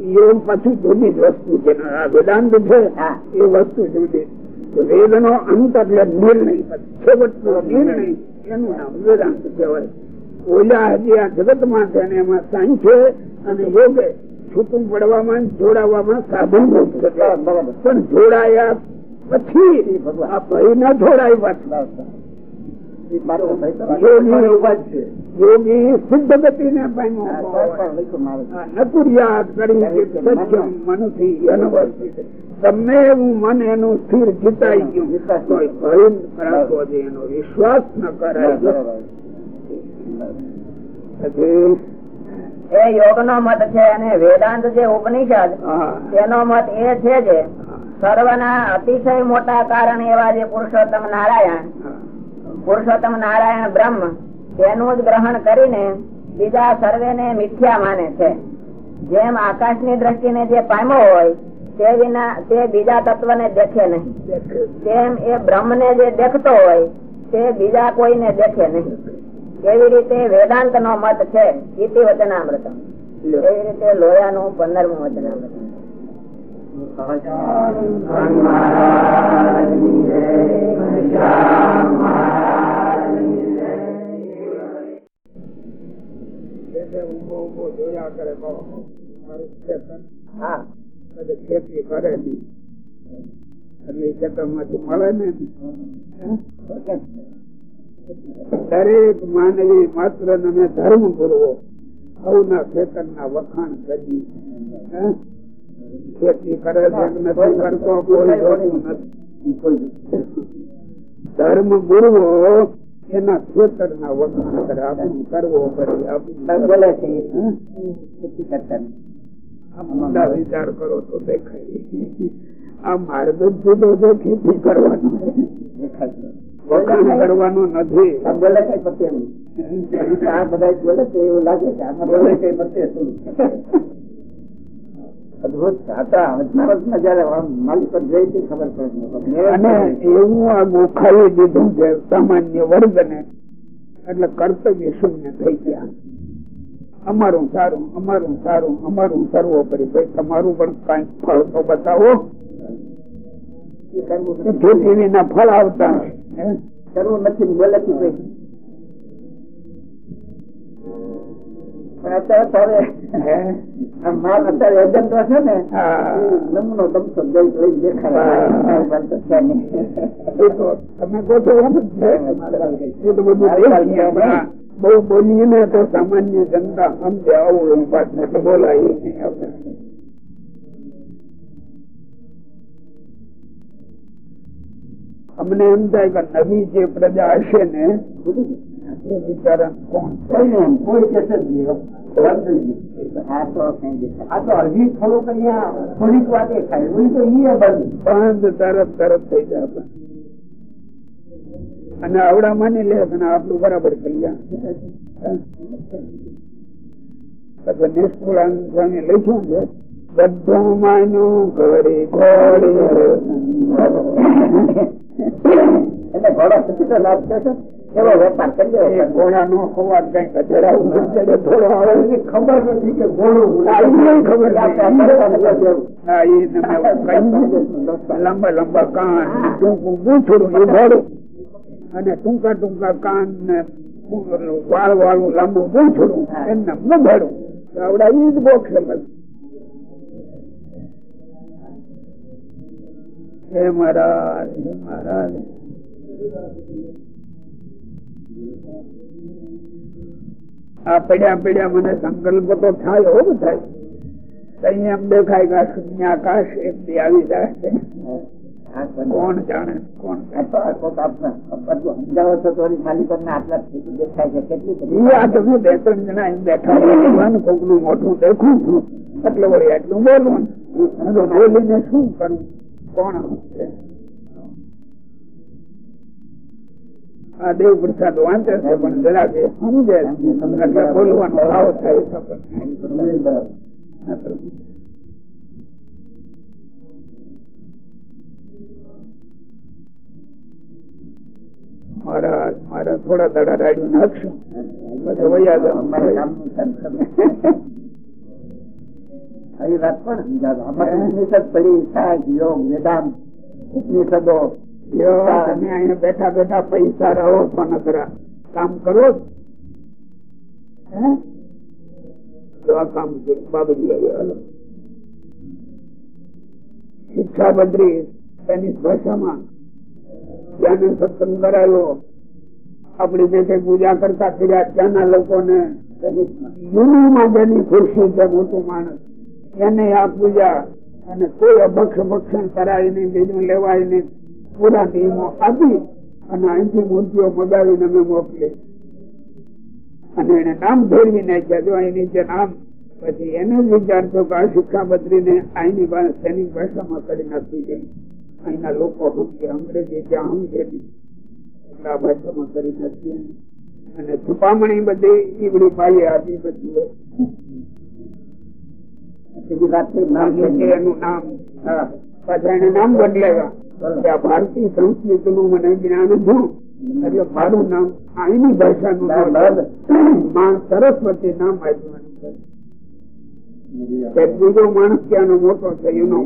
એ પાછું જુદી જ વસ્તુ છે. આ વેદાંત છે. એ વસ્તુ જુદી. વેદ નો અંત એટલે નિર્ણય. છેવટનો નિર્ણય. એનું નામ વેદાંત કહેવાય. ઓલા હજી આ જગતમાં છે અને એમાં સાંખ્ય અને યોગે છૂટું પડવામાં જોડાવામાં સાધન. પણ જોડાયા પછી આ ભય ના જોડાય વાત યોગી યોગી સિદ્ધ ગતિ ને નકુરિયાત કરી સત્યમ મનથી અનુવર્તિત ગમે એવું મન એનું સ્થિર જીતાઈ ગયું. ભય રાખવો જોઈએ એનો વિશ્વાસ ન કરાય. એ યોગ નો મત છે અને વેદાંત જે ઉપનિષદ તેનો મત એ છે જે સર્વના અતિશય મોટા કારણ એવા જે પુરુષોત્તમ નારાયણ પુરુષોત્તમ નારાયણ બ્રહ્મ તેનું જ ગ્રહણ કરીને બીજા સર્વેને મિથ્યા માને છે. જેમ આકાશની દ્રષ્ટિને જે પામ્યો હોય તે વિના તે બીજા તત્વ ને દેખે નહીં. તેમ એ બ્રહ્મ ને જે દેખતો હોય તે બીજા કોઈને દેખે નહીં. એવી રીતે વેદાંત નો મત છે ઇતિ વચનામૃત એવી રીતે લોયાનું પંદરમું વચનામૃત ખેતર ખેતી કરે એટલે એ ખેતરમાંથી મળે ને. દરેક માનવી માત્ર તમે ધર્મ પૂરવો સૌના ખેતર ના વખાણ કરી. ખેતી કરે છે નથી કરતો કોઈ જોતું નથી. ધર્મ ગુરવો એના ખેતર ના વખાણ કરે. આપણું કરવો પડે આપણું વિચાર કરો તો દેખાય. આ માર્ગ જુદો છે ખેતી કરવાનો. વખાણ કરવાનું નથી. બોલે છે પછી એમ. આ બધા બોલે છે એવું લાગે છે. આમાં બોલે છે પછી શું અદભુત. હતા અજમાવતમાં જયારે માલિક પર જઈ હતી ખબર પડે અને એવું આ ગોખાવી દીધું છે સામાન્ય વર્ગ ને એટલે કર્તવ્ય શૂન્ય થઈ ગયા. અમારું સારું અમારું સારું અમારું સર્વોપરી. ભાઈ તમારું પણ કઈ ફળ તો બતાવો. વિના ફળ આવતા? કરવું નથી બોલે છે કોઈ તો હવે હે? આ માલ અત્યારે એજન્ટો છે ને હા. એ નમૂનો તમસો દઈ દઈ દેખાડે હા. આ વાત તો છે નહીં. એ તો તમે કહો છો એમ જ છે એ તો બધું દેખીએ પણ આ બહુ બોલીએ ને તો સામાન્ય જનતા સમજે આવું નથી બોલાય અમને એમ થાય કે નવી જે પ્રજા હશે ને એ બિચારા કોણ? કોઈ કહેશે જ નહીં. થઈ ગયું. થઈ પણ. અને આવડા માની લે કે આપણું બરાબર કલ્યાણ પછી નિષ્કુળાન સ્વામી લખ્યું છે. બધું માન્યું ઘડી ઘોડી એટલે ઘોડો સુધી તો લાભ થશે. એવો વેપાર કરી ઘોડા નો ખોવાટ કઈ કચરા થોડો આવે. ખબર નથી કે ઘોડું ખબર આપણે નથી. હા, ઈ તમે કહ્યું. લાંબા લાંબા કાન ટૂંકું ગૂંથડું એ ઘોડું. અને ટૂંકા ટૂંકા કાન ને વાળ વાળું લાંબુ ગૂંથડું એમને મગડું આવડા ઈ જ બોક્સ હે મહારાજ હે મહારાજ. આ પડ્યા પડ્યા મને સંકલ્પ તો થાય હો થાય અહીંયા એમ દેખાય કે શૂન્ય આકાશ એક આવી જાય છે. કોણ જાણે, કોણ સમજાવો તો માલિકો ને આટલા દેખાય છે છું. એટલે વળી એટલું બોલવું બોલીને શું કરવું કોણ? દેવ પ્રસાદ વાંચે છે, પણ જરાક સમજે બોલવાનો ભાવ થાય મારા મારા થોડા દડા રાડ્યું નાખશું. પછી વયા આવી વાત પણ સમજાવો. ઉપનિષદ પડી સાહેબ યોગ વેદાંત ઉપનિષદો. તમે અહીંયા બેઠા બેઠા પૈસા રહો નકરા કામ કરો તો આ કામ છે બાબજી શિક્ષા બદરી તેની ભાષામાં ત્યાંને સત્સંગ કરાયો. આપડી જે કઈ પૂજા કરતા કર્યા ત્યાંના લોકોને યુનિમાં જેની ખુરશી છે મોટું માણસ. એને આ પૂજા અને કોઈ અભક્ષ ભક્ષણ કરાય નહીં, બીજું લેવાય નહીં. પૂરા નિયમો આપી અને અહીંથી મૂર્તિઓ મગાવીને અમે મોકલી અને એને નામ ફેરવી નાખ્યા. જો અહીં નીચે નામ, પછી એને જ વિચારતો કે આ શિક્ષાપત્રી ને અહીંની પાસે ભાષામાં કરી નાખી ગઈ અહીંના લોકો સમજે અંગ્રેજી ત્યાં સમજે નહીં આ ભાષામાં કરી નાખીએ અને છુપામણી બધી ઈવડી પાયે આપી બધી. નામ ભારતીય સંસ્કૃતિ નું મને જ્ઞાન હતું. એટલે મારું નામ અહીંની ભાષાનું નામમાં સરસ્વતી નામ આપ્યું. બીજો માણસ ત્યાંનો મોટો છે એનો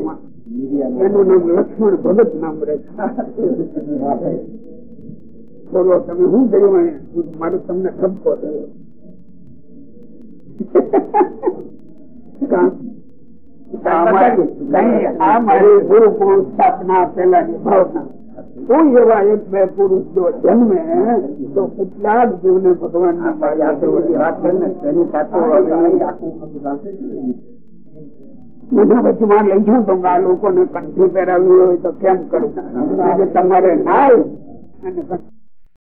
એનું નામ લક્ષ્મણ ભગત નામ રહે બોલો તમે શું અહીંયા? મારો તમને ઠપકો થયો. (laughs) આ મારી- ગુરુ પુરુષ સ્થાપના પેલાની ભાવના. કોઈ એવા એક બે પુરુષ જો જન્મે તો કેટલા જ જીવને ભગવાન ના બધા વચમાં લઈ જાઉં તો આ લોકોને કંઠી પહેરાવી હોય તો કેમ કરવું તમારે ના અને